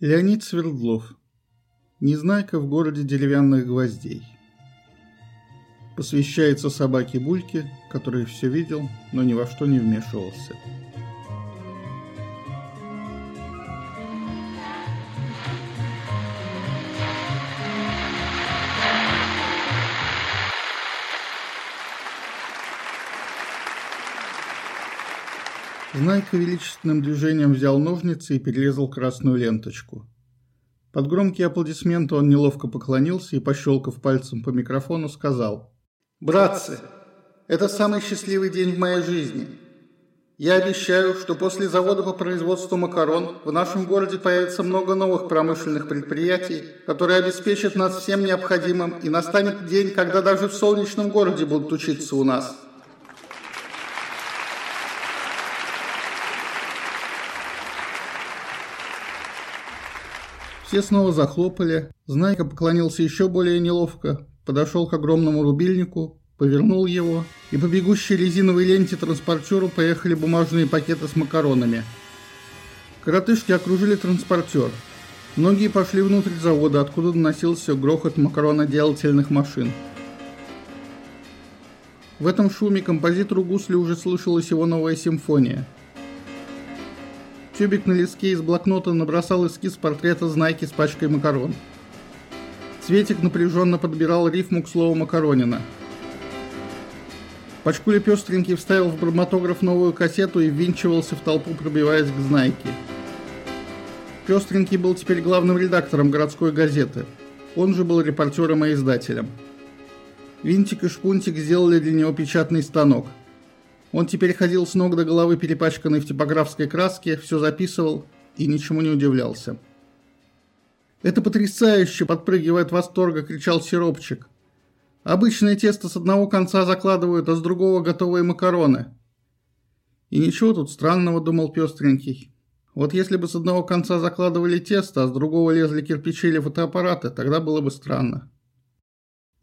Леонид Свердлов. Незнайка в городе деревянных гвоздей. Посвящается собаке Бульке, который все видел, но ни во что не вмешивался. Знайка величественным движением взял ножницы и перерезал красную ленточку. Под громкие аплодисменты он неловко поклонился и, пощелкав пальцем по микрофону, сказал «Братцы, это самый счастливый день в моей жизни. Я обещаю, что после завода по производству макарон в нашем городе появится много новых промышленных предприятий, которые обеспечат нас всем необходимым, и настанет день, когда даже в солнечном городе будут учиться у нас». Все снова захлопали. Знайка поклонился еще более неловко, подошел к огромному рубильнику, повернул его, и по бегущей резиновой ленте транспортеру поехали бумажные пакеты с макаронами. Коротышки окружили транспортер. Многие пошли внутрь завода, откуда доносился грохот макароноделательных машин. В этом шуме композитору Гусли уже слышалась его новая симфония – Тюбик на листке из блокнота набросал эскиз портрета Знайки с пачкой макарон. Цветик напряженно подбирал рифму к слову «макаронина». Пачкуля пестренький вставил в броматограф новую кассету и ввинчивался в толпу, пробиваясь к Знайке. Пестренький был теперь главным редактором городской газеты. Он же был репортером и издателем. Винтик и Шпунтик сделали для него печатный станок – он теперь ходил с ног до головы перепачканный в типографской краске, все записывал и ничему не удивлялся. «Это потрясающе!» – подпрыгивая от восторга, кричал сиропчик. «Обычное тесто с одного конца закладывают, а с другого готовые макароны». «И ничего тут странного», – думал пестренький. «Вот если бы с одного конца закладывали тесто, а с другого лезли кирпичи или фотоаппараты, тогда было бы странно».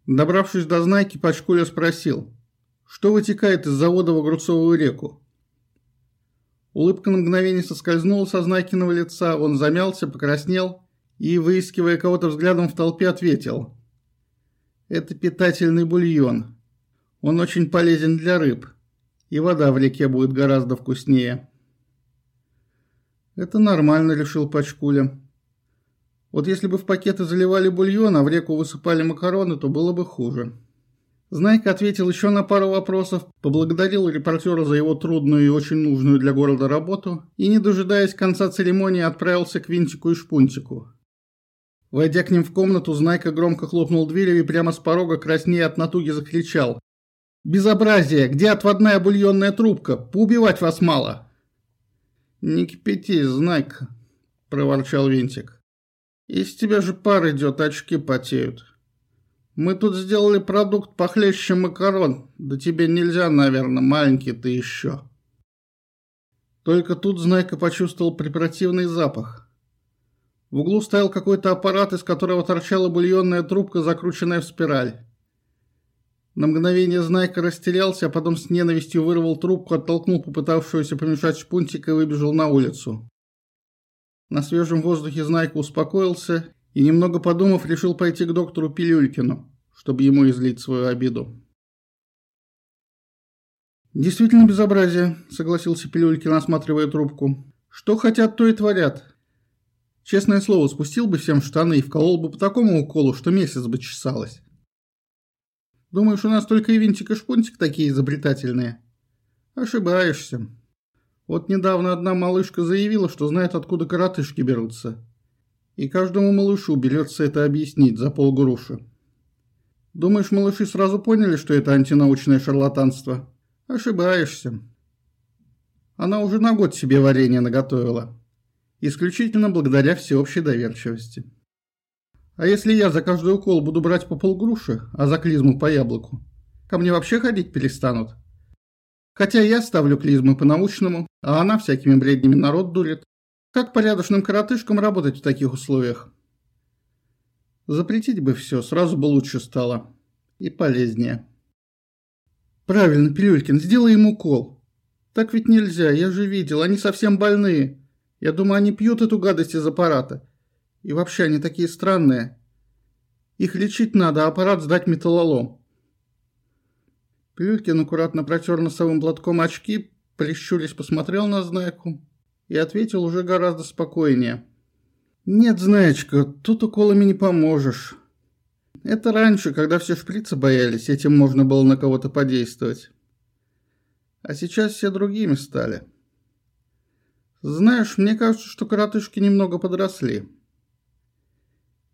Добравшись до знайки, Пачкуля спросил – что вытекает из завода в Огурцовую реку? Улыбка на мгновение соскользнула со Знайкиного лица, он замялся, покраснел и, выискивая кого-то взглядом в толпе, ответил. «Это питательный бульон. Он очень полезен для рыб, и вода в реке будет гораздо вкуснее». «Это нормально», — решил Пачкуля. «Вот если бы в пакеты заливали бульон, а в реку высыпали макароны, то было бы хуже». Знайка ответил еще на пару вопросов, поблагодарил репортера за его трудную и очень нужную для города работу и, не дожидаясь конца церемонии, отправился к Винтику и Шпунтику. Войдя к ним в комнату, Знайка громко хлопнул дверью и прямо с порога, краснея от натуги, закричал. «Безобразие! Где отводная бульонная трубка? Поубивать вас мало!» «Не кипятись, Знайка!» – проворчал Винтик. «Из тебя же пар идет, очки потеют!» Мы тут сделали продукт похлеще макарон. Да тебе нельзя, наверное, маленький ты еще. Только тут Знайка почувствовал препротивный запах. В углу стоял какой-то аппарат, из которого торчала бульонная трубка, закрученная в спираль. На мгновение Знайка растерялся, а потом с ненавистью вырвал трубку, оттолкнул попытавшегося помешать шпунтика и выбежал на улицу. На свежем воздухе Знайка успокоился и, немного подумав, решил пойти к доктору Пилюлькину, чтобы ему излить свою обиду. «Действительно безобразие», — согласился Пилюлькин, осматривая трубку. «Что хотят, то и творят. Честное слово, спустил бы всем штаны и вколол бы по такому уколу, что месяц бы чесалось. Думаешь, у нас только и винтик и шпунтик такие изобретательные? Ошибаешься. Вот недавно одна малышка заявила, что знает, откуда коротышки берутся. И каждому малышу берется это объяснить за полгруши. Думаешь, малыши сразу поняли, что это антинаучное шарлатанство? Ошибаешься. Она уже на год себе варенье наготовила. Исключительно благодаря всеобщей доверчивости. А если я за каждый укол буду брать по полгруши, а за клизму по яблоку, ко мне вообще ходить перестанут? Хотя я ставлю клизмы по-научному, а она всякими бреднями народ дурит. Как порядочным коротышкам работать в таких условиях? Запретить бы все, сразу бы лучше стало. И полезнее. Правильно, Пилюлькин, сделай ему укол. Так ведь нельзя, я же видел, они совсем больные. Я думаю, они пьют эту гадость из аппарата. И вообще они такие странные. Их лечить надо, а аппарат сдать металлолом. Пилюлькин аккуратно протер носовым платком очки, прищурясь посмотрел на Знайку и ответил уже гораздо спокойнее. «Нет, Знаечка, тут уколами не поможешь. Это раньше, когда все шприцы боялись, этим можно было на кого-то подействовать. А сейчас все другими стали. Знаешь, мне кажется, что коротышки немного подросли.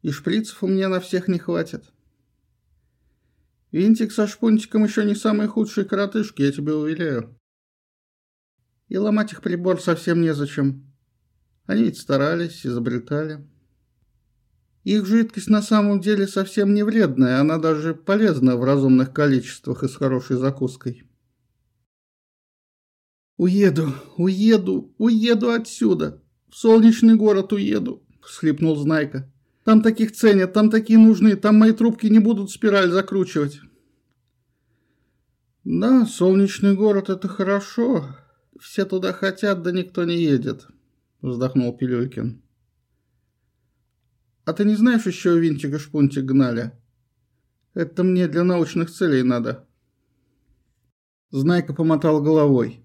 И шприцев у меня на всех не хватит. Винтик со шпунтиком еще не самые худшие коротышки, я тебе уверяю. И ломать их прибор совсем незачем. Они ведь старались, изобретали. Их жидкость на самом деле совсем не вредная, она даже полезна в разумных количествах и с хорошей закуской. «Уеду, уеду, уеду отсюда! В солнечный город уеду!» – всхлипнул Знайка. Там таких ценят, там такие нужны, там мои трубки не будут спираль закручивать. Да, солнечный город – это хорошо. Все туда хотят, да никто не едет, вздохнул Пилюлькин. А ты не знаешь еще винтик и шпунтик гнали? Это мне для научных целей надо. Знайка помотал головой.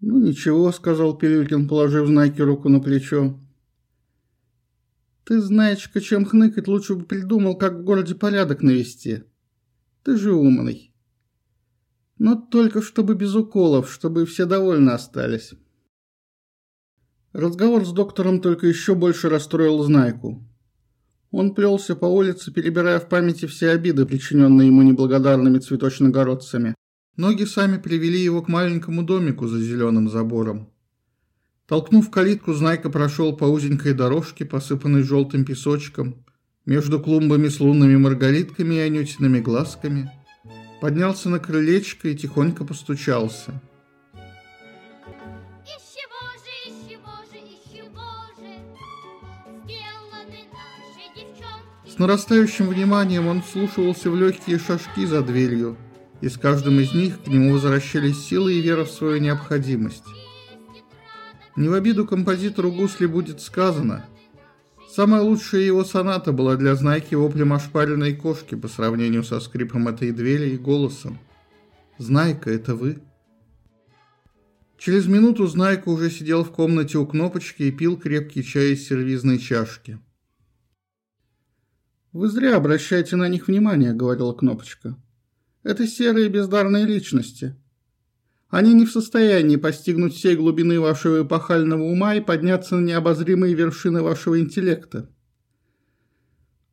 «Ну ничего», — сказал Пилюлькин, положив Знайке руку на плечо. Ты, знаешь, чем хныкать, лучше бы придумал, как в городе порядок навести. Ты же умный. Но только чтобы без уколов, чтобы все довольны остались. Разговор с доктором только еще больше расстроил Знайку. Он плелся по улице, перебирая в памяти все обиды, причиненные ему неблагодарными цветочногородцами. Ноги сами привели его к маленькому домику за зеленым забором. Толкнув калитку, Знайка прошел по узенькой дорожке, посыпанной желтым песочком, между клумбами с лунными маргаритками и анютиными глазками, поднялся на крылечко и тихонько постучался. С нарастающим вниманием он вслушивался в легкие шажки за дверью, и с каждым из них к нему возвращались силы и вера в свою необходимость. Не в обиду композитору Гусли будет сказано. Самая лучшая его соната была для Знайки воплем ошпаренной кошки по сравнению со скрипом этой двери и голосом. «Знайка, это вы?» Через минуту Знайка уже сидел в комнате у кнопочки и пил крепкий чай из сервизной чашки. «Вы зря обращаете на них внимание», — говорила кнопочка. «Это серые бездарные личности. Они не в состоянии постигнуть всей глубины вашего эпохального ума и подняться на необозримые вершины вашего интеллекта.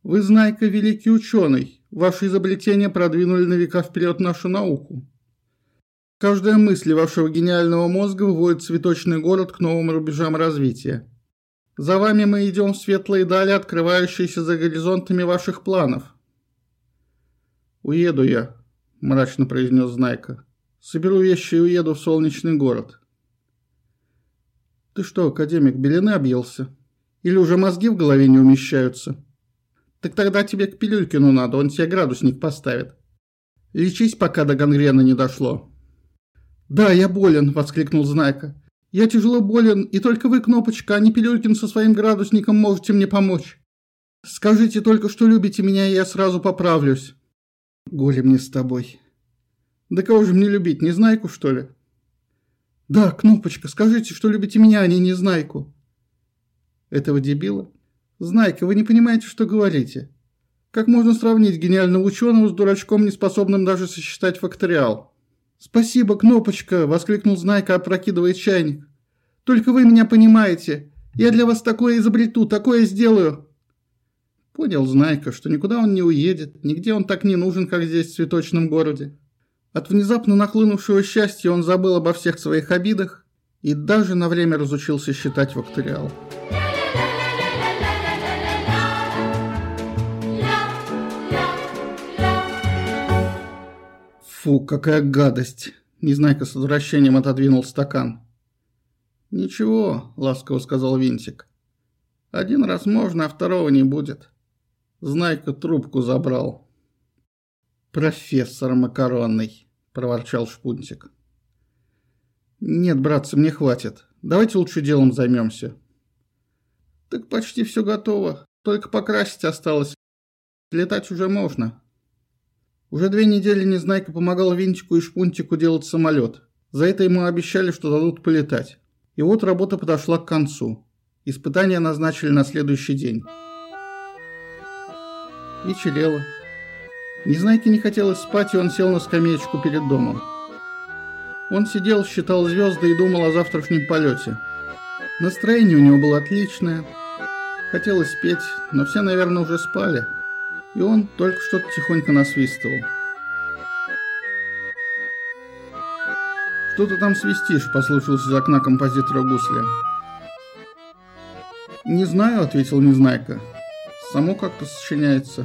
Вы, Знайка, великий ученый. Ваши изобретения продвинули на века вперед нашу науку. Каждая мысль вашего гениального мозга выводит цветочный город к новым рубежам развития. За вами мы идем в светлые дали, открывающиеся за горизонтами ваших планов. «Уеду я», – мрачно произнес Знайка. Соберу вещи и уеду в солнечный город. Ты что, академик, белины объелся? Или уже мозги в голове не умещаются? Так тогда тебе к Пилюлькину надо, он тебе градусник поставит. Лечись, пока до гангрены не дошло. Да, я болен, воскликнул Знайка. Я тяжело болен, и только вы, Кнопочка, а не Пилюлькин со своим градусником можете мне помочь. Скажите только, что любите меня, и я сразу поправлюсь. Горе мне с тобой. Да кого же мне любить, Незнайку, что ли? Да, Кнопочка, скажите, что любите меня, а не Незнайку. Этого дебила? Знайка, вы не понимаете, что говорите. Как можно сравнить гениального ученого с дурачком, неспособным даже сосчитать факториал? «Спасибо, Кнопочка!» – воскликнул Знайка, опрокидывая чайник. «Только вы меня понимаете. Я для вас такое изобрету, такое сделаю!» Понял Знайка, что никуда он не уедет, нигде он так не нужен, как здесь, в цветочном городе. От внезапно нахлынувшего счастья он забыл обо всех своих обидах и даже на время разучился считать факториал. Фу, какая гадость! Незнайка с отвращением отодвинул стакан. «Ничего», — ласково сказал Винтик. «Один раз можно, а второго не будет». Знайка трубку забрал. «Профессор макаронный» проворчал Шпунтик. «Нет, братцы, мне хватит. Давайте лучше делом займемся». Так почти все готово. Только покрасить осталось. Летать уже можно. Уже две недели Незнайка помогал Винтику и Шпунтику делать самолет. За это ему обещали, что дадут полетать. И вот работа подошла к концу. Испытания назначили на следующий день. Вечерело. Незнайке не хотелось спать, и он сел на скамеечку перед домом. Он сидел, считал звезды и думал о завтрашнем полете. Настроение у него было отличное. Хотелось петь, но все, наверное, уже спали. И он только что-то тихонько насвистывал. «Что ты там свистишь?» – послышался из окна композитора Гусля. «Не знаю», – ответил Незнайка. «Само как-то сочиняется».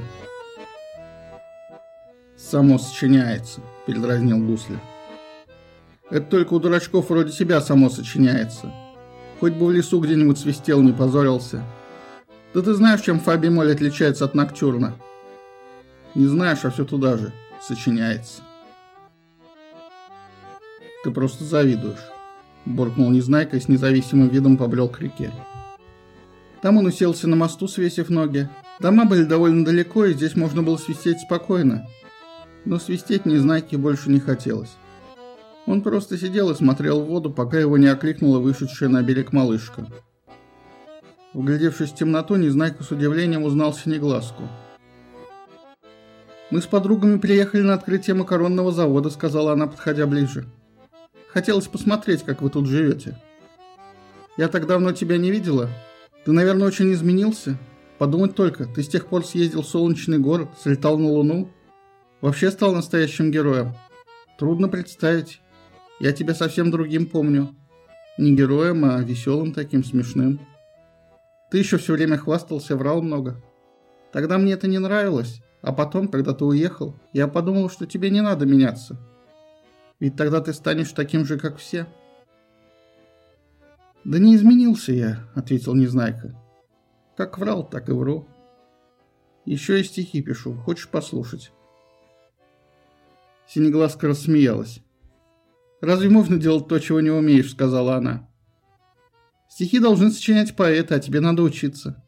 «Само сочиняется», – передразнил Гусля. «Это только у дурачков вроде себя само сочиняется. Хоть бы в лесу где-нибудь свистел, не позорился. Да ты знаешь, чем Фаби Моль отличается от Ноктюрна?» «Не знаешь, а все туда же. Сочиняется». Ты просто завидуешь. Буркнул Незнайка и с независимым видом побрел к реке. Там он уселся на мосту, свесив ноги. Дома были довольно далеко, и здесь можно было свистеть спокойно. Но свистеть Незнайке больше не хотелось. Он просто сидел и смотрел в воду, пока его не окликнула вышедшая на берег малышка. Вглядевшись в темноту, Незнайка с удивлением узнал Синеглазку. «Мы с подругами приехали на открытие макаронного завода», — сказала она, подходя ближе. Хотелось посмотреть, как вы тут живете. Я так давно тебя не видела. Ты, наверное, очень изменился. Подумать только, ты с тех пор съездил в солнечный город, слетал на Луну. Вообще стал настоящим героем. Трудно представить. Я тебя совсем другим помню. Не героем, а веселым таким, смешным. Ты еще все время хвастался, врал много. Тогда мне это не нравилось. А потом, когда ты уехал, я подумал, что тебе не надо меняться. Ведь тогда ты станешь таким же, как все. Да не изменился я, ответил Незнайка. Как врал, так и вру. Еще и стихи пишу. Хочешь послушать? Синеглазка рассмеялась. «Разве можно делать то, чего не умеешь?» — сказала она. «Стихи должны сочинять поэты, а тебе надо учиться.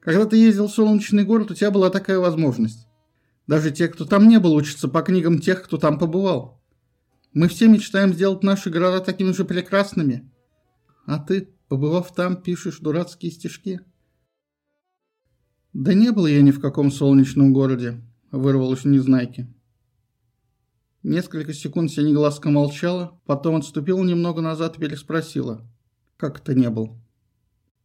Когда ты ездил в солнечный город, у тебя была такая возможность. Даже те, кто там не был, учатся по книгам тех, кто там побывал. Мы все мечтаем сделать наши города такими же прекрасными. А ты, побывав там, пишешь дурацкие стишки. Да не был я ни в каком солнечном городе, вырвалось у Незнайки. Несколько секунд Синеглазка молчала, потом отступила немного назад и переспросила. Как это не был?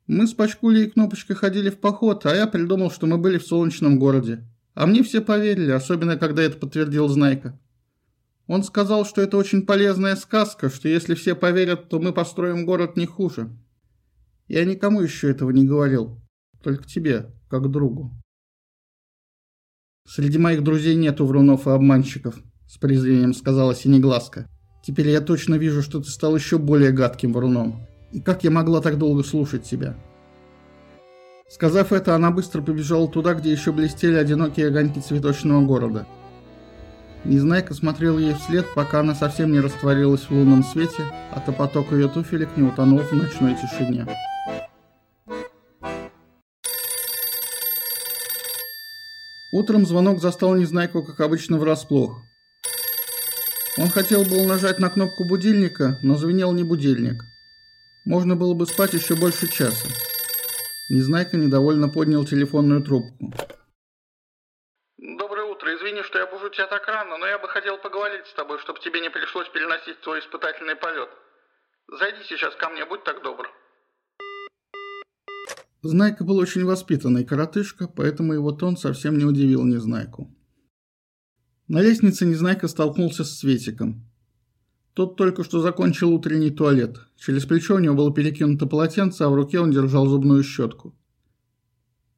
Мы с Пачкулей и Кнопочкой ходили в поход, а я придумал, что мы были в солнечном городе. А мне все поверили, особенно когда это подтвердил Знайка. Он сказал, что это очень полезная сказка, что если все поверят, то мы построим город не хуже. Я никому еще этого не говорил, только тебе, как другу. Среди моих друзей нету врунов и обманщиков, с презрением сказала Синеглазка. Теперь я точно вижу, что ты стал еще более гадким вруном. И как я могла так долго слушать тебя? Сказав это, она быстро побежала туда, где еще блестели одинокие огоньки цветочного города – Незнайка смотрел ей вслед, пока она совсем не растворилась в лунном свете, а топоток ее туфелек не утонул в ночной тишине. Утром звонок застал Незнайку, как обычно, врасплох. Он хотел был нажать на кнопку будильника, но звенел не будильник. Можно было бы спать еще больше часа. Незнайка недовольно поднял телефонную трубку извини, что я бужу тебя так рано, но я бы хотел поговорить с тобой, чтобы тебе не пришлось переносить твой испытательный полет. Зайди сейчас ко мне, будь так добр. Знайка был очень воспитанный коротышка, поэтому его тон совсем не удивил Незнайку. На лестнице Незнайка столкнулся с Светиком. Тот только что закончил утренний туалет. Через плечо у него было перекинуто полотенце, а в руке он держал зубную щетку.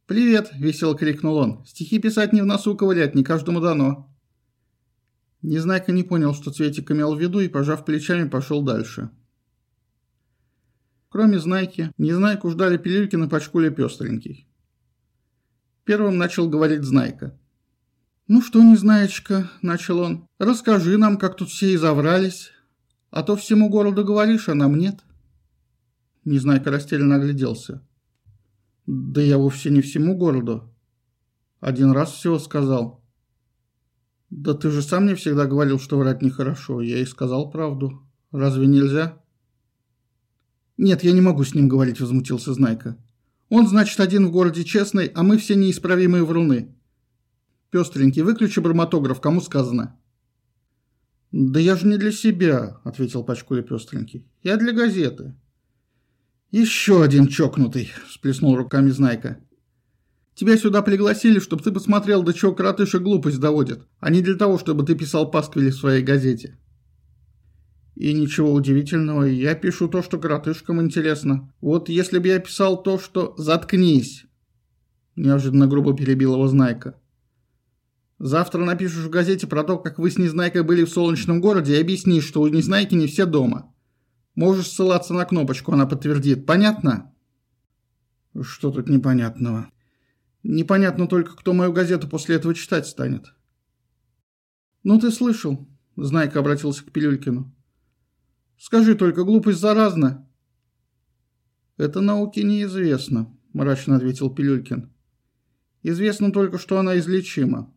«Привет!» – весело крикнул он. «Стихи писать не в носу ковылять, не каждому дано». Незнайка не понял, что Цветик имел в виду, и, пожав плечами, пошел дальше. Кроме Знайки, Незнайку ждали пилюльки на пачкуле пестренький. Первым начал говорить Знайка. «Ну что, Незнаечка», – начал он, – «расскажи нам, как тут все изоврались, а то всему городу говоришь, а нам нет». Незнайка растерянно огляделся. Да я вовсе не всему городу. Один раз всего сказал. Да ты же сам мне всегда говорил, что врать нехорошо. Я и сказал правду. Разве нельзя? Нет, я не могу с ним говорить, возмутился Знайка. Он, значит, один в городе честный, а мы все неисправимые вруны. Пестренький, выключи борматограф, кому сказано. Да я же не для себя, ответил Пачкуля Пестренький. Я для газеты. Еще один чокнутый, всплеснул руками Знайка. Тебя сюда пригласили, чтобы ты посмотрел, до чего коротыша глупость доводит, а не для того, чтобы ты писал пасквили в своей газете. И ничего удивительного, я пишу то, что коротышкам интересно. Вот если бы я писал то, что «заткнись», неожиданно грубо перебил его Знайка. Завтра напишешь в газете про то, как вы с Незнайкой были в солнечном городе и объяснишь, что у Незнайки не все дома. Можешь ссылаться на кнопочку, она подтвердит. Понятно? Что тут непонятного? Непонятно только, кто мою газету после этого читать станет. Ну ты слышал, Знайка обратился к Пилюлькину. Скажи только, глупость заразна. Это науке неизвестно, мрачно ответил Пилюлькин. Известно только, что она излечима.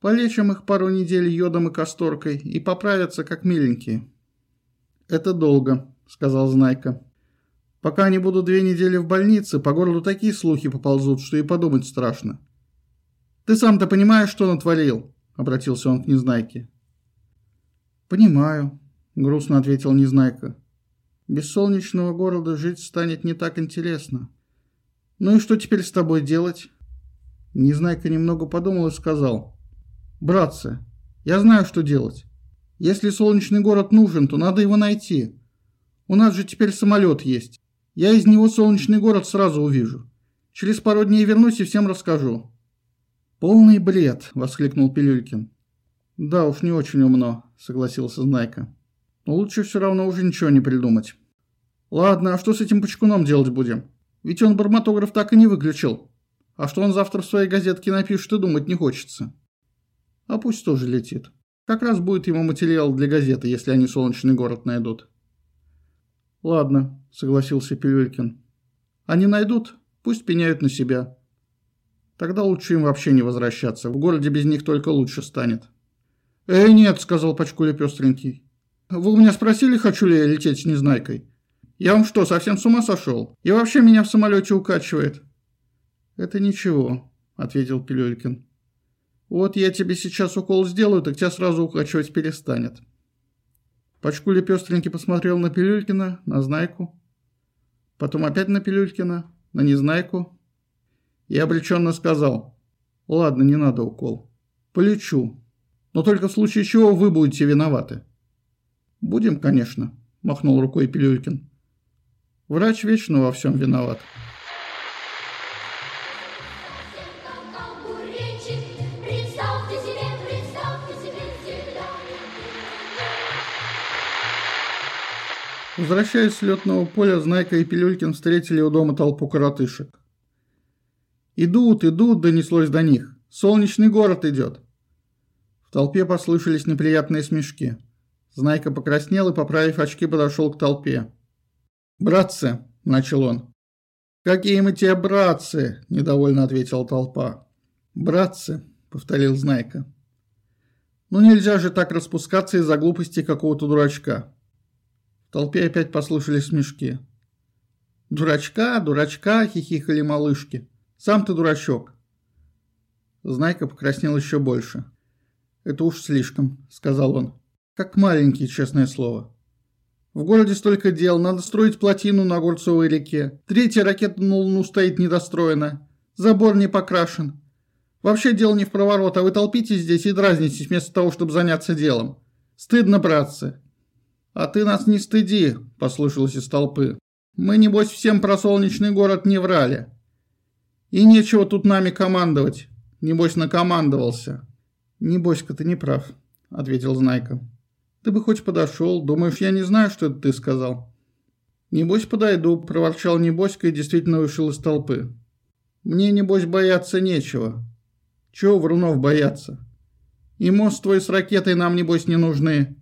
Полечим их пару недель йодом и касторкой и поправятся как миленькие. Это долго, сказал Знайка. Пока они будут две недели в больнице, по городу такие слухи поползут, что и подумать страшно. Ты сам-то понимаешь, что натворил? Обратился он к Незнайке. Понимаю, грустно ответил Незнайка. Без солнечного города жить станет не так интересно. Ну и что теперь с тобой делать? Незнайка немного подумал и сказал. Братцы, я знаю, что делать. Если солнечный город нужен, то надо его найти. У нас же теперь самолет есть. Я из него солнечный город сразу увижу. Через пару дней вернусь и всем расскажу». «Полный бред!» – воскликнул Пилюлькин. «Да уж, не очень умно», – согласился Знайка. «Но лучше все равно уже ничего не придумать». «Ладно, а что с этим почкуном делать будем? Ведь он барматограф так и не выключил. А что он завтра в своей газетке напишет, и думать не хочется». «А пусть тоже летит. Как раз будет ему материал для газеты, если они солнечный город найдут». «Ладно», — согласился Пилюлькин. «Они найдут, пусть пеняют на себя. Тогда лучше им вообще не возвращаться. В городе без них только лучше станет». «Эй, нет», — сказал Пачкуля пестренький. «Вы у меня спросили, хочу ли я лететь с Незнайкой? Я вам что, совсем с ума сошел? И вообще меня в самолете укачивает». «Это ничего», — ответил Пилюлькин. «Вот я тебе сейчас укол сделаю, так тебя сразу укачивать перестанет». Пачкуля пестренький посмотрел на Пилюлькина, на Знайку, потом опять на Пилюлькина, на Незнайку и обреченно сказал, «Ладно, не надо укол. Полечу. Но только в случае чего вы будете виноваты». «Будем, конечно», – махнул рукой Пилюлькин. «Врач вечно во всем виноват». Возвращаясь с летного поля, Знайка и Пилюлькин встретили у дома толпу коротышек. «Идут, идут!» – донеслось до них. «Солнечный город идет!» В толпе послышались неприятные смешки. Знайка покраснел и, поправив очки, подошел к толпе. «Братцы!» – начал он. «Какие мы те братцы!» – недовольно ответила толпа. «Братцы!» – повторил Знайка. «Ну нельзя же так распускаться из-за глупости какого-то дурачка. В толпе опять послышались смешки. «Дурачка, дурачка!» – хихикали малышки. «Сам ты дурачок!» Знайка покраснел еще больше. «Это уж слишком», – сказал он. «Как маленький, честное слово. В городе столько дел, надо строить плотину на Огурцовой реке. Третья ракета на Луну стоит недостроена. Забор не покрашен. Вообще дело не в проворот, а вы толпитесь здесь и дразнитесь вместо того, чтобы заняться делом. Стыдно, братцы. «А ты нас не стыди», – послышалось из толпы. «Мы, небось, всем про солнечный город не врали. И нечего тут нами командовать. Небось, накомандовался». «Небось-ка ты не прав», – ответил Знайка. «Ты бы хоть подошел. Думаешь, я не знаю, что это ты сказал?» «Небось, подойду», – проворчал Небоська и действительно вышел из толпы. «Мне, небось, бояться нечего». «Чего Врунов бояться?» «И мост твой с ракетой нам, небось, не нужны.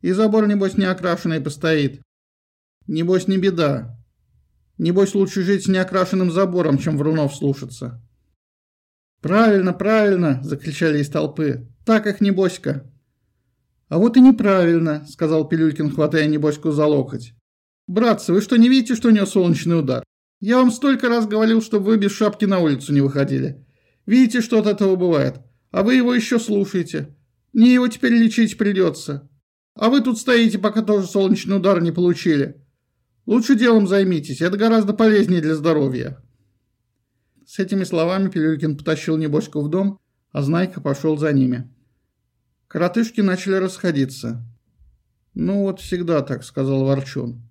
И забор, небось, не окрашенный постоит. Небось, не беда. Небось, лучше жить с неокрашенным забором, чем врунов слушаться». «Правильно, правильно!» – закричали из толпы. «Так их небоська!» «А вот и неправильно», – сказал Пилюлькин, хватая небоську за локоть. «Братцы, вы что, не видите, что у него солнечный удар? Я вам столько раз говорил, чтобы вы без шапки на улицу не выходили. Видите, что от этого бывает? А вы его еще слушаете. Мне его теперь лечить придется. А вы тут стоите, пока тоже солнечный удар не получили. Лучше делом займитесь, это гораздо полезнее для здоровья». С этими словами Пилюлькин потащил Небоську в дом, а Знайка пошел за ними. Коротышки начали расходиться. «Ну вот всегда так», — сказал Ворчун.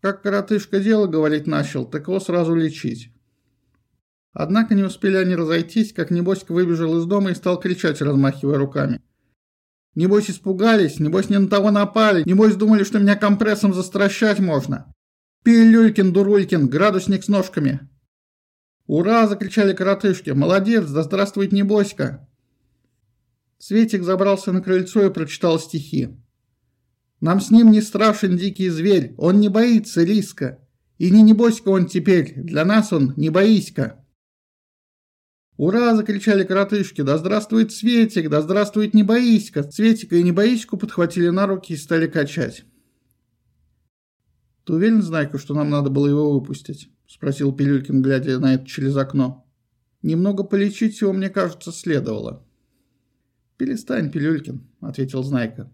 «Как коротышка дело говорить начал, так его сразу лечить». Однако не успели они разойтись, как Небоська выбежал из дома и стал кричать, размахивая руками. «Небось испугались, небось не на того напали, небось думали, что меня компрессом застращать можно. Пилюлькин, дурулькин, градусник с ножками. «Ура!» – закричали коротышки. «Молодец! Да здравствует Небоська!» Светик забрался на крыльцо и прочитал стихи. «Нам с ним не страшен дикий зверь, он не боится риска. И не Небоська он теперь, для нас он не боиська». «Ура!» – закричали коротышки. «Да здравствует Светик! Да здравствует Небоиська!» Светика и Небоиську подхватили на руки и стали качать. «Ты уверен, Знайка, что нам надо было его выпустить?» – спросил Пилюлькин, глядя на это через окно. «Немного полечить его, мне кажется, следовало». «Перестань, Пилюлькин», – ответил Знайка.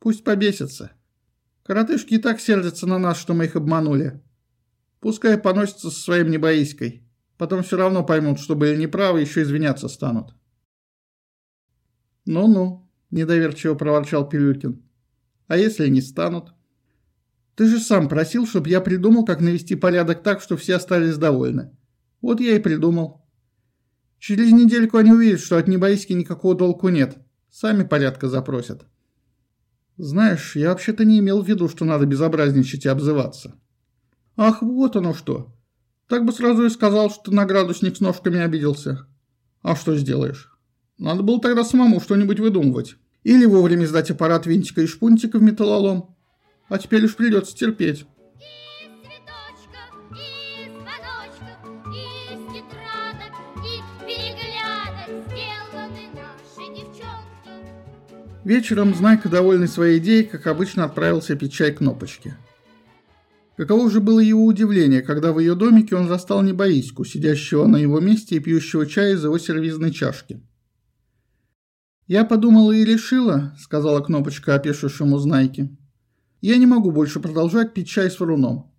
«Пусть побесятся. Коротышки и так сердятся на нас, что мы их обманули. Пускай поносятся со своим небоиськой. Потом все равно поймут, что были неправы, еще извиняться станут». «Ну-ну», – недоверчиво проворчал Пилюлькин. «А если не станут?» Ты же сам просил, чтобы я придумал, как навести порядок так, что все остались довольны. Вот я и придумал. Через недельку они увидят, что от Небоиски никакого толку нет. Сами порядка запросят. Знаешь, я вообще-то не имел в виду, что надо безобразничать и обзываться. Ах, вот оно что. Так бы сразу и сказал, что на градусник с ножками обиделся. А что сделаешь? Надо было тогда самому что-нибудь выдумывать. Или вовремя сдать аппарат винтика и шпунтика в металлолом. А теперь уж придется терпеть. Вечером Знайка, довольный своей идеей, как обычно отправился пить чай кнопочки. Каково же было его удивление, когда в ее домике он застал Небоиську, сидящего на его месте и пьющего чай из его сервизной чашки. «Я подумала и решила», — сказала кнопочка опешившему Знайке, я не могу больше продолжать пить чай с варуном.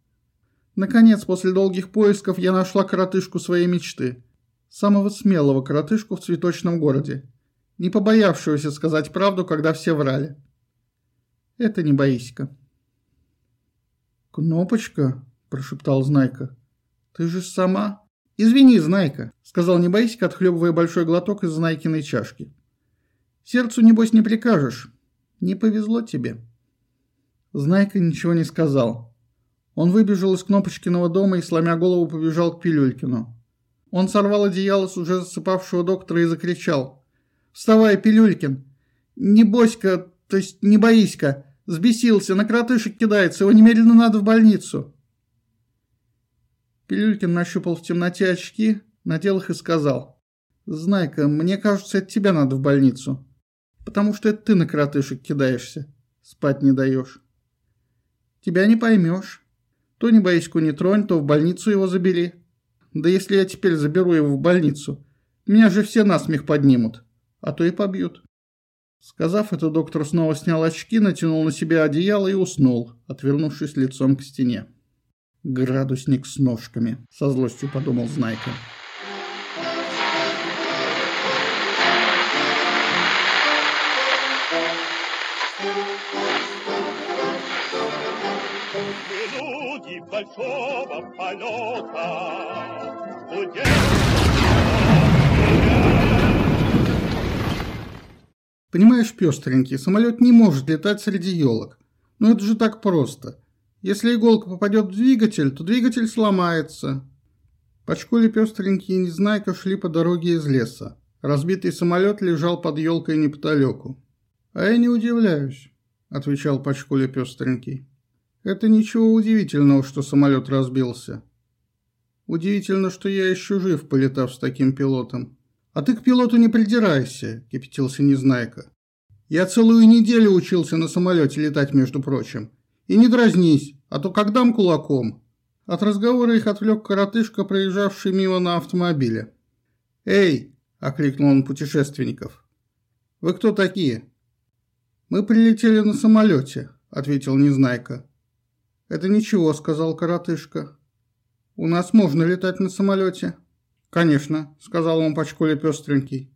Наконец, после долгих поисков, я нашла коротышку своей мечты. Самого смелого коротышку в цветочном городе. Не побоявшегося сказать правду, когда все врали. Это не Боиська. «Кнопочка?» – прошептал Знайка. «Ты же сама...» «Извини, Знайка», – сказал Небоиська, отхлебывая большой глоток из Знайкиной чашки. «Сердцу, небось, не прикажешь. Не повезло тебе». Знайка ничего не сказал. Он выбежал из Кнопочкиного дома и, сломя голову, побежал к Пилюлькину. Он сорвал одеяло с уже засыпавшего доктора и закричал. «Вставай, Пилюлькин! Не бойся, то есть не! Сбесился, на кротышек кидается, его немедленно надо в больницу!» Пилюлькин нащупал в темноте очки, надел их и сказал. «Знай-ка, мне кажется, это тебя надо в больницу, потому что это ты на кротышек кидаешься, спать не даешь». Тебя не поймешь. То не боишку не тронь, то в больницу его забери. Да если я теперь заберу его в больницу, меня же все насмех поднимут, а то и побьют». Сказав это, доктор снова снял очки, натянул на себя одеяло и уснул, отвернувшись лицом к стене. «Градусник с ножками», — со злостью подумал Знайка. большого полета. Понимаешь, пестренький, самолет не может летать среди елок. Но это же так просто. Если иголка попадет в двигатель, то двигатель сломается. По школе пестренькие и Незнайка шли по дороге из леса. Разбитый самолет лежал под елкой неподалеку. «А я не удивляюсь», — отвечал по пестренький. Это ничего удивительного, что самолет разбился. Удивительно, что я еще жив, полетав с таким пилотом. А ты к пилоту не придирайся, кипятился Незнайка. Я целую неделю учился на самолете летать, между прочим. И не дразнись, а то как дам кулаком. От разговора их отвлек коротышка, проезжавший мимо на автомобиле. «Эй!» – окликнул он путешественников. «Вы кто такие?» «Мы прилетели на самолете», – ответил Незнайка. «Это ничего», – сказал коротышка. «У нас можно летать на самолете». «Конечно», – сказал он по пестренький.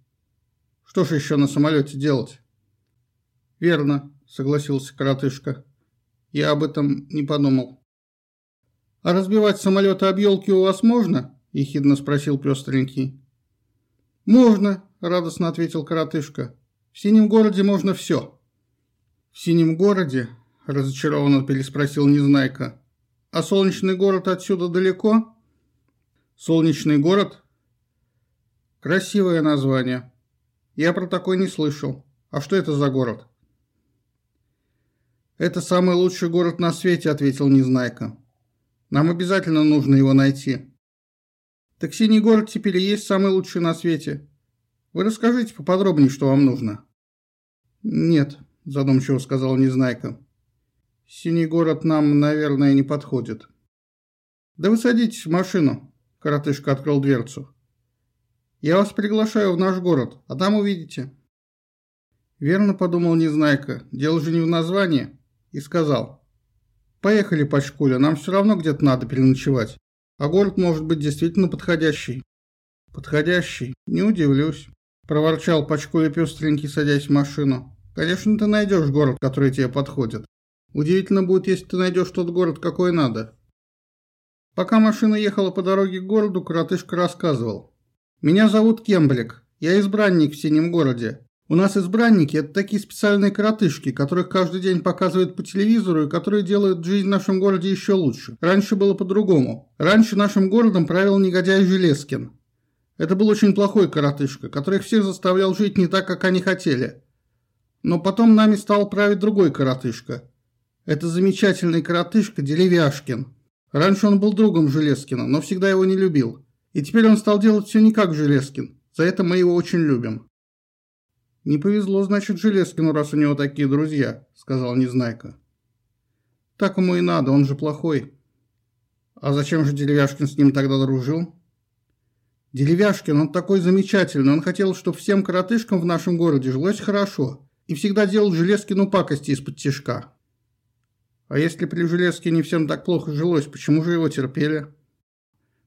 «Что же еще на самолете делать?» «Верно», – согласился коротышка. «Я об этом не подумал». «А разбивать самолеты об елки у вас можно?» – ехидно спросил пестренький. «Можно», – радостно ответил коротышка. «В синем городе можно все». «В синем городе?» – разочарованно переспросил Незнайка. «А солнечный город отсюда далеко?» «Солнечный город?» «Красивое название. Я про такой не слышал. А что это за город?» «Это самый лучший город на свете», – ответил Незнайка. «Нам обязательно нужно его найти». «Так Синий город теперь и есть самый лучший на свете. Вы расскажите поподробнее, что вам нужно». «Нет», – задумчиво сказал Незнайка. «Синий город нам, наверное, не подходит». «Да вы садитесь в машину», – коротышка открыл дверцу. «Я вас приглашаю в наш город, а там увидите». Верно подумал Незнайка, дело же не в названии, и сказал. «Поехали, Пачкуля, нам все равно где-то надо переночевать, а город может быть действительно подходящий». «Подходящий? Не удивлюсь», – проворчал Пачкуля пестренький, садясь в машину. Конечно, ты найдешь город, который тебе подходит. Удивительно будет, если ты найдешь тот город, какой надо. Пока машина ехала по дороге к городу, коротышка рассказывал. «Меня зовут Кемблик. Я избранник в синем городе. У нас избранники – это такие специальные коротышки, которых каждый день показывают по телевизору и которые делают жизнь в нашем городе еще лучше. Раньше было по-другому. Раньше нашим городом правил негодяй Железкин. Это был очень плохой коротышка, который всех заставлял жить не так, как они хотели. Но потом нами стал править другой коротышка. Это замечательный коротышка Деревяшкин. Раньше он был другом Железкина, но всегда его не любил. И теперь он стал делать все не как Железкин. За это мы его очень любим. «Не повезло, значит, Железкину, раз у него такие друзья», — сказал Незнайка. «Так ему и надо, он же плохой». «А зачем же Деревяшкин с ним тогда дружил?» «Деревяшкин, он такой замечательный, он хотел, чтобы всем коротышкам в нашем городе жилось хорошо и всегда делал Железкину пакости из-под тяжка. А если при Железкине всем так плохо жилось, почему же его терпели?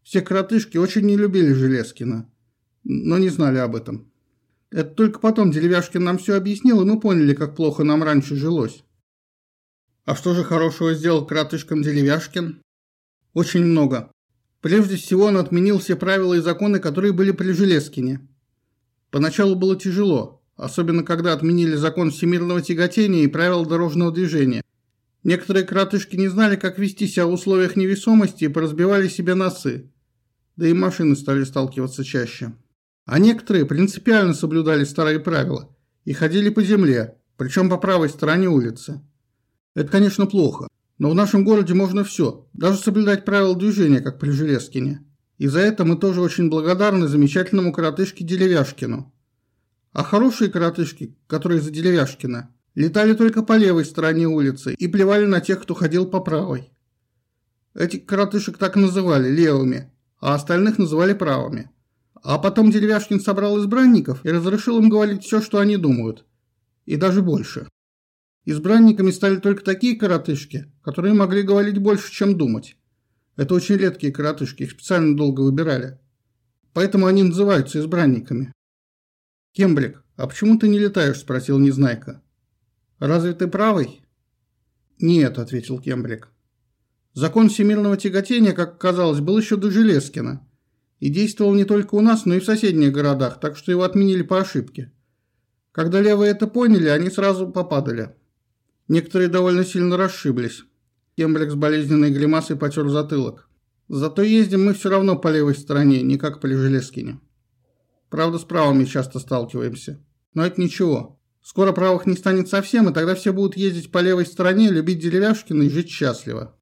Все коротышки очень не любили Железкина, но не знали об этом. Это только потом Деревяшкин нам все объяснил, и мы поняли, как плохо нам раньше жилось. А что же хорошего сделал коротышкам Деревяшкин? Очень много. Прежде всего он отменил все правила и законы, которые были при Железкине. Поначалу было тяжело, особенно когда отменили закон всемирного тяготения и правила дорожного движения. Некоторые кротышки не знали, как вести себя в условиях невесомости и поразбивали себе носы. Да и машины стали сталкиваться чаще. А некоторые принципиально соблюдали старые правила и ходили по земле, причем по правой стороне улицы. Это, конечно, плохо, но в нашем городе можно все, даже соблюдать правила движения, как при Железкине. И за это мы тоже очень благодарны замечательному коротышке Делевяшкину. А хорошие коротышки, которые за Деревяшкина, летали только по левой стороне улицы и плевали на тех, кто ходил по правой. Этих коротышек так называли, левыми, а остальных называли правыми. А потом Деревяшкин собрал избранников и разрешил им говорить все, что они думают. И даже больше. Избранниками стали только такие коротышки, которые могли говорить больше, чем думать. Это очень редкие коротышки, их специально долго выбирали. Поэтому они называются избранниками. «Кембрик, а почему ты не летаешь?» – спросил Незнайка. «Разве ты правый?» «Нет», – ответил Кембрик. Закон всемирного тяготения, как казалось, был еще до Железкина и действовал не только у нас, но и в соседних городах, так что его отменили по ошибке. Когда левые это поняли, они сразу попадали. Некоторые довольно сильно расшиблись. Кембрик с болезненной гримасой потер затылок. Зато ездим мы все равно по левой стороне, не как при Железкине. Правда, с правыми часто сталкиваемся. Но это ничего. Скоро правых не станет совсем, и тогда все будут ездить по левой стороне, любить деревяшкина и жить счастливо.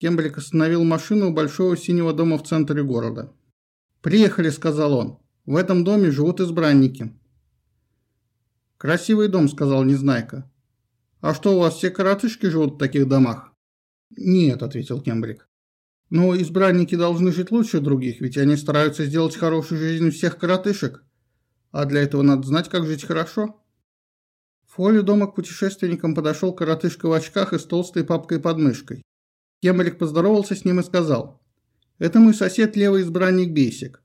Кембрик остановил машину у большого синего дома в центре города. «Приехали», — сказал он. «В этом доме живут избранники». «Красивый дом», — сказал Незнайка. «А что, у вас все коротышки живут в таких домах?» «Нет», — ответил Кембрик. «Но избранники должны жить лучше других, ведь они стараются сделать хорошую жизнь всех коротышек. А для этого надо знать, как жить хорошо». В холле дома к путешественникам подошел коротышка в очках и с толстой папкой под мышкой. Кембрик поздоровался с ним и сказал, «Это мой сосед, левый избранник Бесик.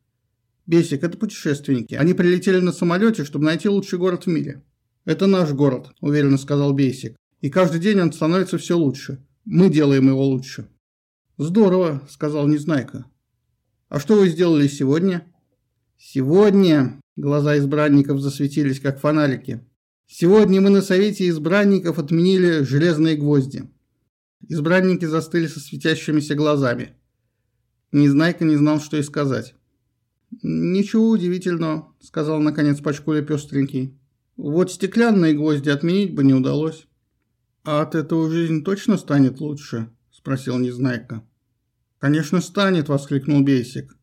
Бесик – это путешественники. Они прилетели на самолете, чтобы найти лучший город в мире». «Это наш город», – уверенно сказал Бесик. «И каждый день он становится все лучше. Мы делаем его лучше». «Здорово», – сказал Незнайка. «А что вы сделали сегодня?» «Сегодня...» – глаза избранников засветились, как фонарики. «Сегодня мы на совете избранников отменили железные гвозди». Избранники застыли со светящимися глазами. Незнайка не знал, что и сказать. «Ничего удивительного», — сказал наконец Пачкуля пестренький. «Вот стеклянные гвозди отменить бы не удалось». «А от этого жизнь точно станет лучше?» — спросил Незнайка. «Конечно станет», — воскликнул Бейсик.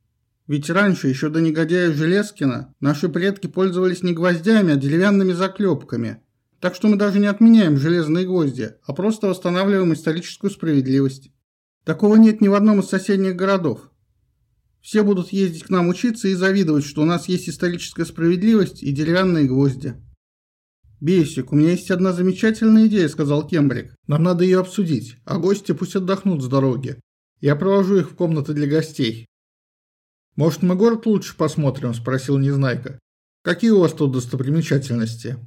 «Ведь раньше, еще до негодяя Железкина, наши предки пользовались не гвоздями, а деревянными заклепками, так что мы даже не отменяем железные гвозди, а просто восстанавливаем историческую справедливость. Такого нет ни в одном из соседних городов. Все будут ездить к нам учиться и завидовать, что у нас есть историческая справедливость и деревянные гвозди. «Бейсик, у меня есть одна замечательная идея», — сказал Кембрик. «Нам надо ее обсудить, а гости пусть отдохнут с дороги. Я провожу их в комнаты для гостей». «Может, мы город лучше посмотрим?» – спросил Незнайка. «Какие у вас тут достопримечательности?»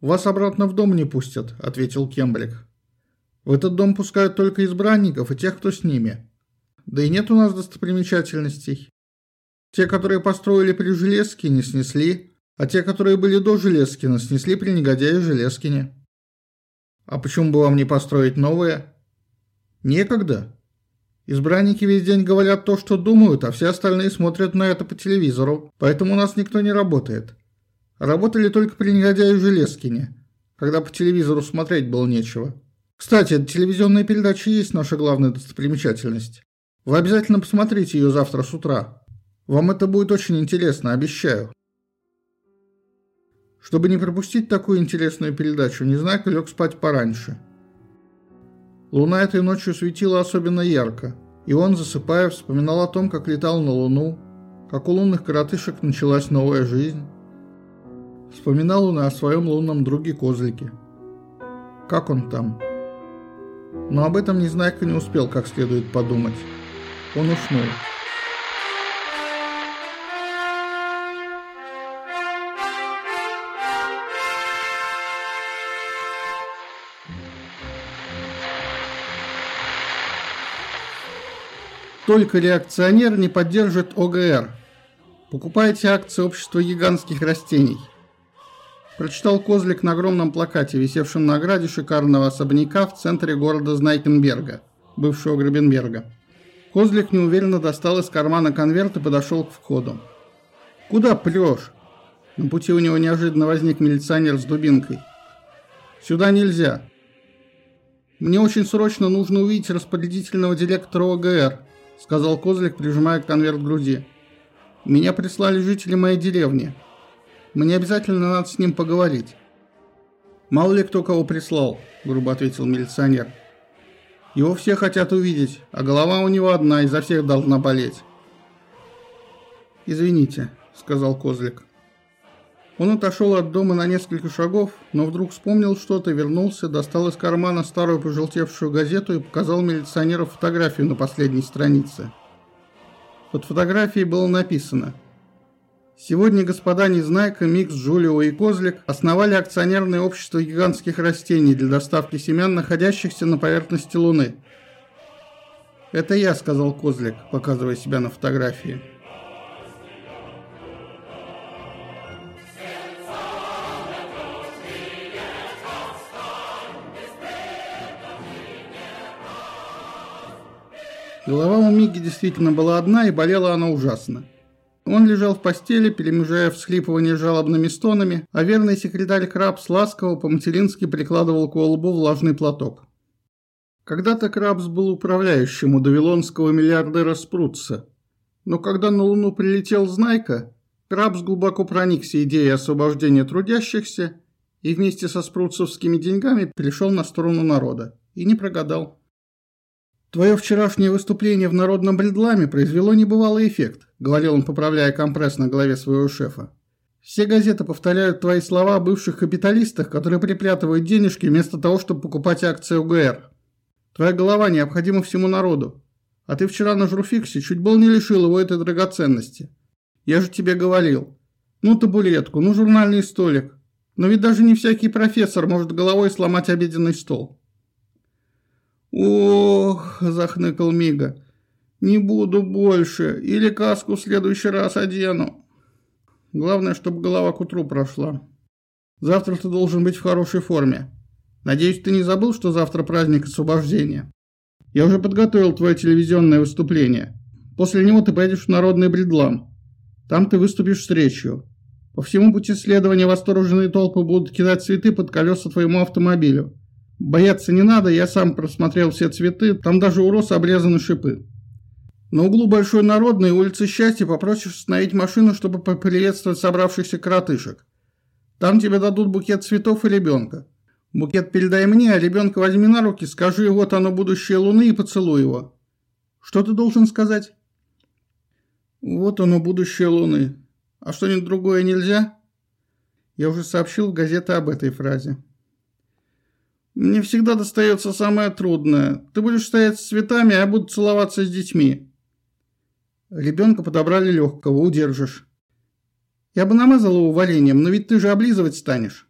«Вас обратно в дом не пустят», – ответил Кембрик. «В этот дом пускают только избранников и тех, кто с ними. Да и нет у нас достопримечательностей. Те, которые построили при Железкине, снесли, а те, которые были до Железкина, снесли при негодяе Железкине». «А почему бы вам не построить новые?» «Некогда. Избранники весь день говорят то, что думают, а все остальные смотрят на это по телевизору, поэтому у нас никто не работает». Работали только при негодяе Железкине, когда по телевизору смотреть было нечего. Кстати, телевизионная передача есть наша главная достопримечательность. Вы обязательно посмотрите ее завтра с утра. Вам это будет очень интересно, обещаю. Чтобы не пропустить такую интересную передачу, Незнайка лег спать пораньше. Луна этой ночью светила особенно ярко, и он, засыпая, вспоминал о том, как летал на Луну, как у лунных коротышек началась новая жизнь, Вспоминал он о своем лунном друге Козлике. Как он там? Но об этом Незнайка не успел как следует подумать. Он уснул. Только реакционер не поддержит ОГР. Покупайте акции общества гигантских растений – Прочитал Козлик на огромном плакате, висевшем на ограде шикарного особняка в центре города Знайкенберга, бывшего Грабенберга. Козлик неуверенно достал из кармана конверт и подошел к входу. «Куда прешь?» На пути у него неожиданно возник милиционер с дубинкой. «Сюда нельзя. Мне очень срочно нужно увидеть распорядительного директора ОГР», сказал Козлик, прижимая конверт к груди. «Меня прислали жители моей деревни. Мне обязательно надо с ним поговорить». «Мало ли кто кого прислал», – грубо ответил милиционер. «Его все хотят увидеть, а голова у него одна, изо всех должна болеть». «Извините», – сказал Козлик. Он отошел от дома на несколько шагов, но вдруг вспомнил что-то, вернулся, достал из кармана старую пожелтевшую газету и показал милиционеру фотографию на последней странице. Под фотографией было написано – Сегодня господа Незнайка, Микс, Джулио и Козлик основали акционерное общество гигантских растений для доставки семян, находящихся на поверхности Луны. «Это я», — сказал Козлик, показывая себя на фотографии. Голова у Миги действительно была одна, и болела она ужасно. Он лежал в постели, перемежая всхлипывание жалобными стонами, а верный секретарь Крабс ласково по-матерински прикладывал к лбу влажный платок. Когда-то Крабс был управляющим у давилонского миллиардера Спрутса. Но когда на Луну прилетел Знайка, Крабс глубоко проникся идеей освобождения трудящихся и вместе со спрутцевскими деньгами перешел на сторону народа. И не прогадал. «Твое вчерашнее выступление в народном бредламе произвело небывалый эффект», — говорил он, поправляя компресс на голове своего шефа. «Все газеты повторяют твои слова о бывших капиталистах, которые припрятывают денежки вместо того, чтобы покупать акции УГР. Твоя голова необходима всему народу. А ты вчера на журфиксе чуть был не лишил его этой драгоценности. Я же тебе говорил. Ну табуретку, ну журнальный столик. Но ведь даже не всякий профессор может головой сломать обеденный стол». «Ох!» – захныкал Мига. «Не буду больше. Или каску в следующий раз одену. Главное, чтобы голова к утру прошла. Завтра ты должен быть в хорошей форме. Надеюсь, ты не забыл, что завтра праздник освобождения? Я уже подготовил твое телевизионное выступление. После него ты пойдешь в народный бредлам. Там ты выступишь с речью. По всему пути следования восторженные толпы будут кидать цветы под колеса твоему автомобилю. Бояться не надо, я сам просмотрел все цветы, там даже у роз обрезаны шипы. На углу Большой Народной улицы Счастья попросишь остановить машину, чтобы поприветствовать собравшихся коротышек. Там тебе дадут букет цветов и ребенка. Букет передай мне, а ребенка возьми на руки, скажи вот оно будущее луны и поцелуй его. Что ты должен сказать? Вот оно будущее луны. А что-нибудь другое нельзя? Я уже сообщил в газеты об этой фразе. Мне всегда достается самое трудное. Ты будешь стоять с цветами, а я буду целоваться с детьми. Ребенка подобрали легкого, удержишь. Я бы намазал его вареньем, но ведь ты же облизывать станешь.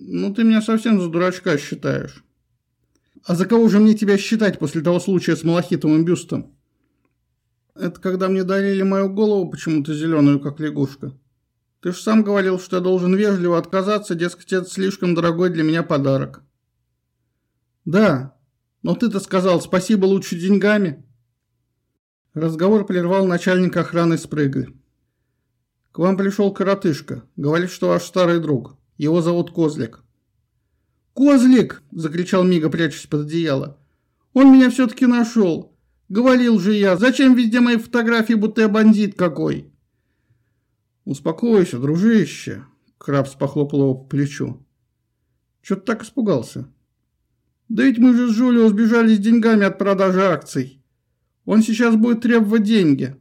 Ну, ты меня совсем за дурачка считаешь. А за кого же мне тебя считать после того случая с малахитовым бюстом? Это когда мне дарили мою голову почему-то зеленую, как лягушка. Ты же сам говорил, что я должен вежливо отказаться, дескать, это слишком дорогой для меня подарок. Да, но ты-то сказал спасибо лучше деньгами. Разговор прервал начальник охраны Спрыгли. К вам пришел коротышка. Говорит, что ваш старый друг. Его зовут Козлик. «Козлик!» – закричал Мига, прячась под одеяло. «Он меня все-таки нашел. Говорил же я, зачем везде мои фотографии, будто я бандит какой?» «Успокойся, дружище!» Крабс похлопал его по плечу. «Чё ты так испугался?» «Да ведь мы же с Жулио сбежали с деньгами от продажи акций. Он сейчас будет требовать деньги».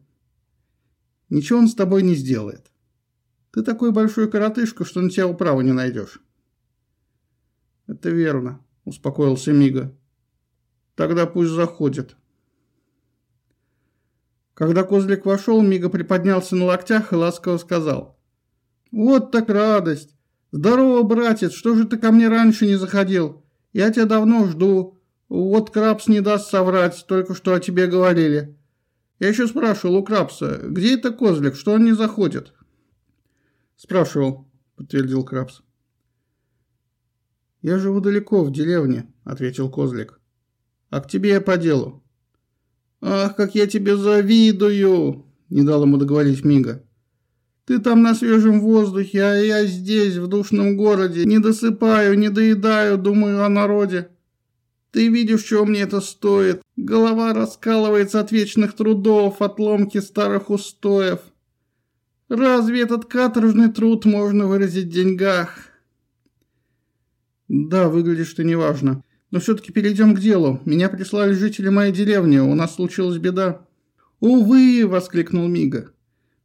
«Ничего он с тобой не сделает. Ты такой большой коротышка, что на тебя управы не найдешь». «Это верно», — успокоился Мига. «Тогда пусть заходит». Когда Козлик вошел, Мига приподнялся на локтях и ласково сказал. «Вот так радость! Здорово, братец, что же ты ко мне раньше не заходил? Я тебя давно жду. Вот Крабс не даст соврать, только что о тебе говорили. Я еще спрашивал у Крабса, где это Козлик, что он не заходит?» «Спрашивал», — подтвердил Крабс. «Я живу далеко, в деревне», — ответил Козлик. «А к тебе я по делу. «Ах, как я тебе завидую!» – не дал ему договорить Мига. «Ты там на свежем воздухе, а я здесь, в душном городе, не досыпаю, не доедаю, думаю о народе. Ты видишь, что мне это стоит? Голова раскалывается от вечных трудов, от ломки старых устоев. Разве этот каторжный труд можно выразить в деньгах?» «Да, выглядишь ты неважно», но все-таки перейдем к делу. Меня прислали жители моей деревни. У нас случилась беда». «Увы!» – воскликнул Мига.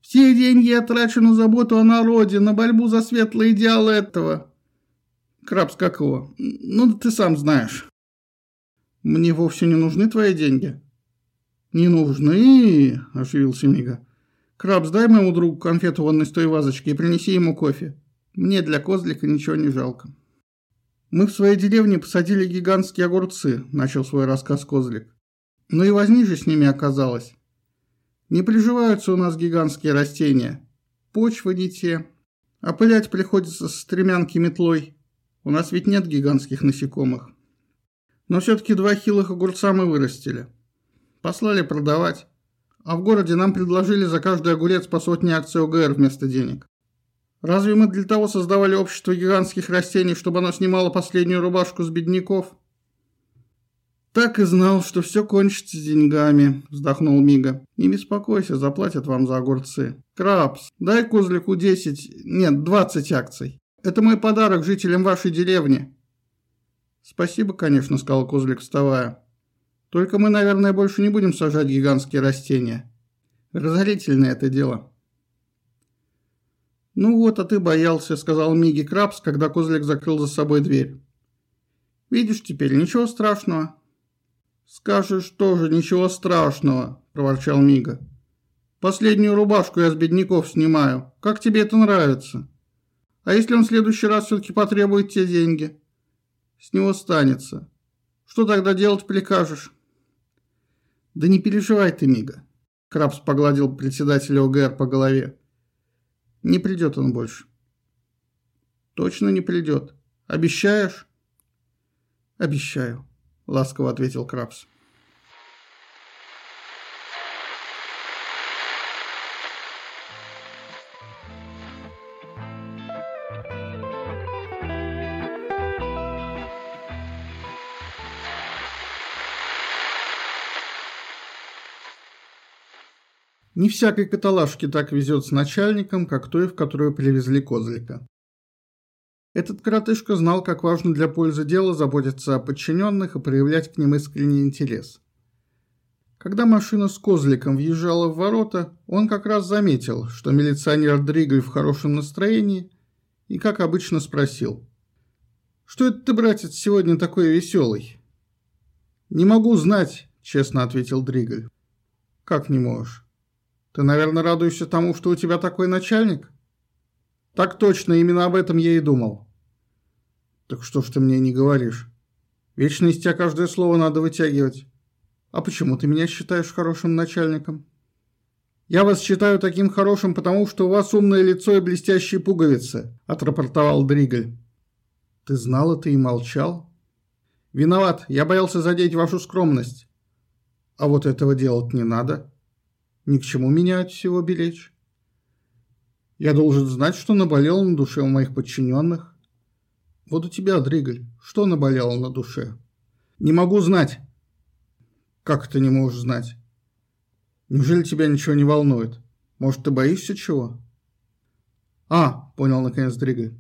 «Все деньги я трачу на заботу о народе, на борьбу за светлые идеалы этого». «Крабс, как его? Ну, ты сам знаешь». «Мне вовсе не нужны твои деньги». «Не нужны?» – оживился Мига. «Крабс, дай моему другу конфету вон из той вазочки и принеси ему кофе. Мне для козлика ничего не жалко». «Мы в своей деревне посадили гигантские огурцы», – начал свой рассказ Козлик. «Ну и возни же с ними оказалось. Не приживаются у нас гигантские растения. Почва не те. Опылять приходится с стремянки метлой. У нас ведь нет гигантских насекомых. Но все-таки два хилых огурца мы вырастили. Послали продавать. А в городе нам предложили за каждый огурец по сотне акций ОГР вместо денег. Разве мы для того создавали общество гигантских растений, чтобы оно снимало последнюю рубашку с бедняков? «Так и знал, что все кончится с деньгами», – вздохнул Мига. «Не беспокойся, заплатят вам за огурцы. Крабс, дай козлику 10, нет, 20 акций. Это мой подарок жителям вашей деревни». «Спасибо, конечно», – сказал козлик, вставая. «Только мы, наверное, больше не будем сажать гигантские растения. Разорительное это дело». «Ну вот, а ты боялся», – сказал Миги Крабс, когда козлик закрыл за собой дверь. «Видишь теперь, ничего страшного». «Скажешь тоже, ничего страшного», – проворчал Мига. «Последнюю рубашку я с бедняков снимаю. Как тебе это нравится? А если он в следующий раз все-таки потребует те деньги?» «С него станется. Что тогда делать прикажешь?» «Да не переживай ты, Мига», – Крабс погладил председателя ОГР по голове. Не придет он больше. Точно не придет. Обещаешь? Обещаю, ласково ответил Крабс. Не всякой каталажке так везет с начальником, как той, в которую привезли козлика. Этот коротышка знал, как важно для пользы дела заботиться о подчиненных и проявлять к ним искренний интерес. Когда машина с козликом въезжала в ворота, он как раз заметил, что милиционер Дригль в хорошем настроении и, как обычно, спросил. «Что это ты, братец, сегодня такой веселый?» «Не могу знать», — честно ответил Дригль. «Как не можешь?» Ты, наверное, радуешься тому, что у тебя такой начальник? Так точно, именно об этом я и думал. Так что ж ты мне не говоришь? Вечно из тебя каждое слово надо вытягивать. А почему ты меня считаешь хорошим начальником? Я вас считаю таким хорошим, потому что у вас умное лицо и блестящие пуговицы, отрапортовал Дригаль. Ты знал это и молчал? Виноват, я боялся задеть вашу скромность. А вот этого делать не надо. Ни к чему меня от всего беречь. Я должен знать, что наболело на душе у моих подчиненных. Вот у тебя, Дригаль, что наболело на душе? Не могу знать. Как ты не можешь знать? Неужели тебя ничего не волнует? Может, ты боишься чего? А, понял наконец Дригаль.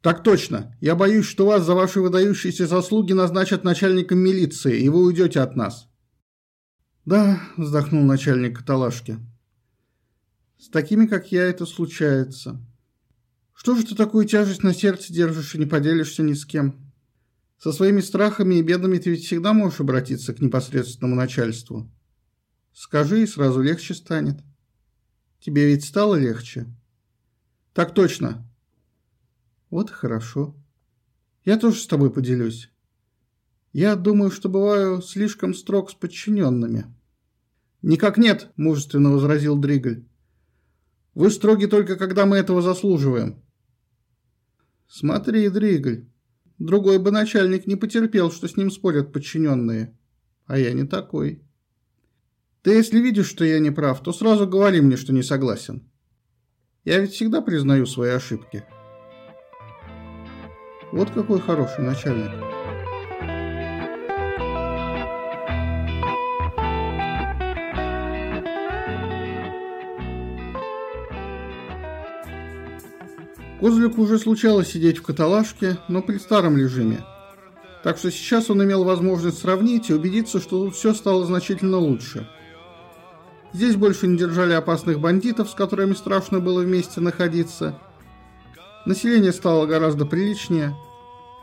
Так точно. Я боюсь, что вас за ваши выдающиеся заслуги назначат начальником милиции, и вы уйдете от нас. «Да», – вздохнул начальник каталажки. «С такими, как я, это случается. Что же ты такую тяжесть на сердце держишь и не поделишься ни с кем? Со своими страхами и бедами ты ведь всегда можешь обратиться к непосредственному начальству. Скажи, и сразу легче станет. Тебе ведь стало легче?» «Так точно». «Вот и хорошо. Я тоже с тобой поделюсь. Я думаю, что бываю слишком строг с подчиненными». «Никак нет», – мужественно возразил Дригаль. «Вы строги только, когда мы этого заслуживаем». «Смотри, Дригаль, другой бы начальник не потерпел, что с ним спорят подчиненные, а я не такой. Ты если видишь, что я не прав, то сразу говори мне, что не согласен. Я ведь всегда признаю свои ошибки». Вот какой хороший начальник. Козлику уже случалось сидеть в каталажке, но при старом режиме. Так что сейчас он имел возможность сравнить и убедиться, что тут все стало значительно лучше. Здесь больше не держали опасных бандитов, с которыми страшно было вместе находиться. Население стало гораздо приличнее.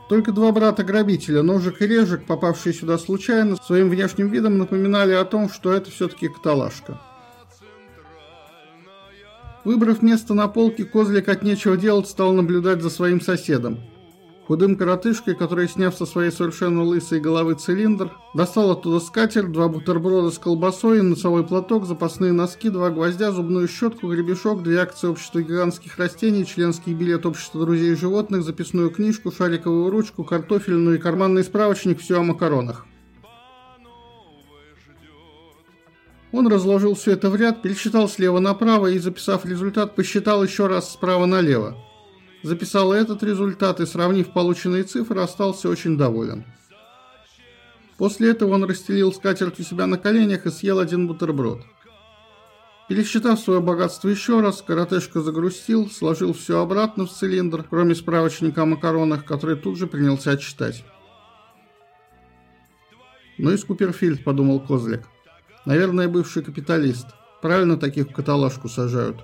Только два брата-грабителя, Ножик и Режик, попавшие сюда случайно, своим внешним видом напоминали о том, что это все-таки каталажка. Выбрав место на полке, козлик от нечего делать стал наблюдать за своим соседом. Худым коротышкой, который, сняв со своей совершенно лысой головы цилиндр, достал оттуда скатерть, два бутерброда с колбасой, носовой платок, запасные носки, два гвоздя, зубную щетку, гребешок, две акции общества гигантских растений, членский билет общества друзей животных, записную книжку, шариковую ручку, картофельную и карманный справочник, все о макаронах. Он разложил все это в ряд, пересчитал слева направо и, записав результат, посчитал еще раз справа налево. Записал этот результат и, сравнив полученные цифры, остался очень доволен. После этого он расстелил скатерть у себя на коленях и съел один бутерброд. Пересчитав свое богатство еще раз, коротышка загрустил, сложил все обратно в цилиндр, кроме справочника о макаронах, который тут же принялся читать. «Ну и Скуперфильд», — подумал Козлик. «Наверное, бывший капиталист. Правильно таких в каталажку сажают».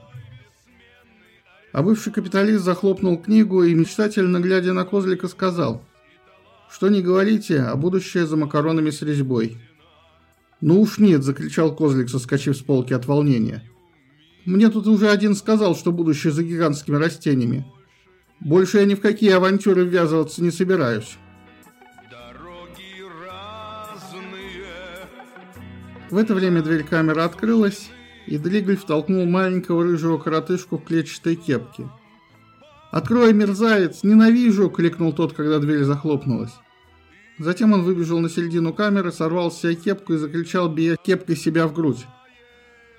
А бывший капиталист захлопнул книгу и, мечтательно глядя на Козлика, сказал, «Что не говорите, а будущее за макаронами с резьбой». «Ну уж нет!» – закричал Козлик, соскочив с полки от волнения. «Мне тут уже один сказал, что будущее за гигантскими растениями. Больше я ни в какие авантюры ввязываться не собираюсь». В это время дверь камеры открылась, и Дригль втолкнул маленького рыжего коротышку в клетчатой кепке. «Открой, мерзавец! Ненавижу!» – кликнул тот, когда дверь захлопнулась. Затем он выбежал на середину камеры, сорвал с себя кепку и закричал, бия кепкой себя в грудь.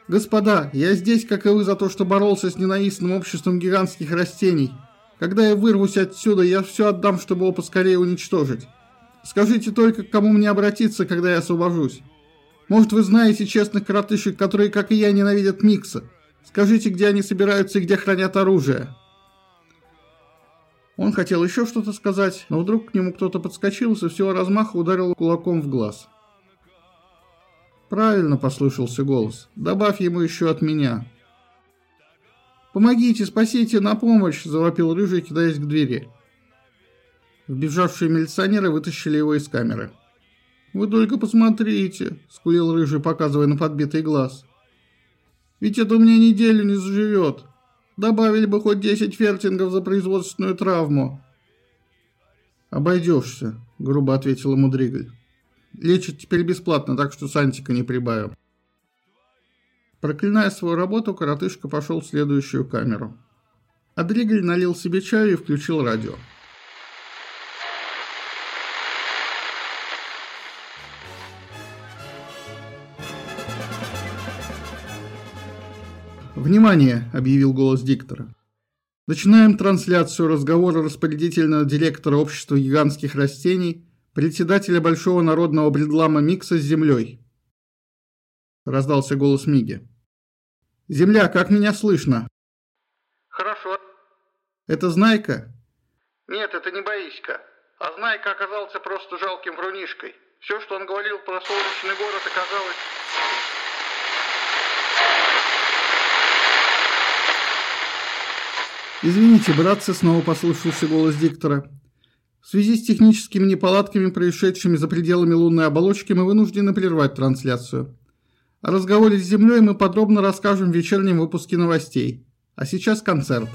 «Господа, я здесь, как и вы, за то, что боролся с ненавистным обществом гигантских растений. Когда я вырвусь отсюда, я все отдам, чтобы его поскорее уничтожить. Скажите только, к кому мне обратиться, когда я освобожусь. Может, вы знаете честных коротышек, которые, как и я, ненавидят Микса. Скажите, где они собираются и где хранят оружие». Он хотел еще что-то сказать, но вдруг к нему кто-то подскочил и со всего размаха ударил кулаком в глаз. «Правильно», — послышался голос. «Добавь ему еще от меня». «Помогите, спасите, на помощь!» – завопил Рыжий, кидаясь к двери. Вбежавшие милиционеры вытащили его из камеры. «Вы только посмотрите!» – скулил Рыжий, показывая на подбитый глаз. «Ведь это у меня неделю не заживет!» Добавили бы хоть 10 фертингов за производственную травму. «Обойдешься», — грубо ответила Мудригаль. «Лечат теперь бесплатно, так что сантика не прибавим». Проклиная свою работу, коротышка пошел в следующую камеру. Адригаль налил себе чаю и включил радио. «Внимание!» – объявил голос диктора. Начинаем трансляцию разговора распорядительного директора общества гигантских растений, председателя Большого народного бредлама Микса с землей. Раздался голос Миги. «Земля, как меня слышно?» «Хорошо». «Это Знайка?» «Нет, это не Боиська. А Знайка оказался просто жалким врунишкой. Все, что он говорил про солнечный город, оказалось...» «Извините, братцы», — снова послушался голос диктора. «В связи с техническими неполадками, происшедшими за пределами лунной оболочки, мы вынуждены прервать трансляцию. О разговоре с Землей мы подробно расскажем в вечернем выпуске новостей. А сейчас концерт».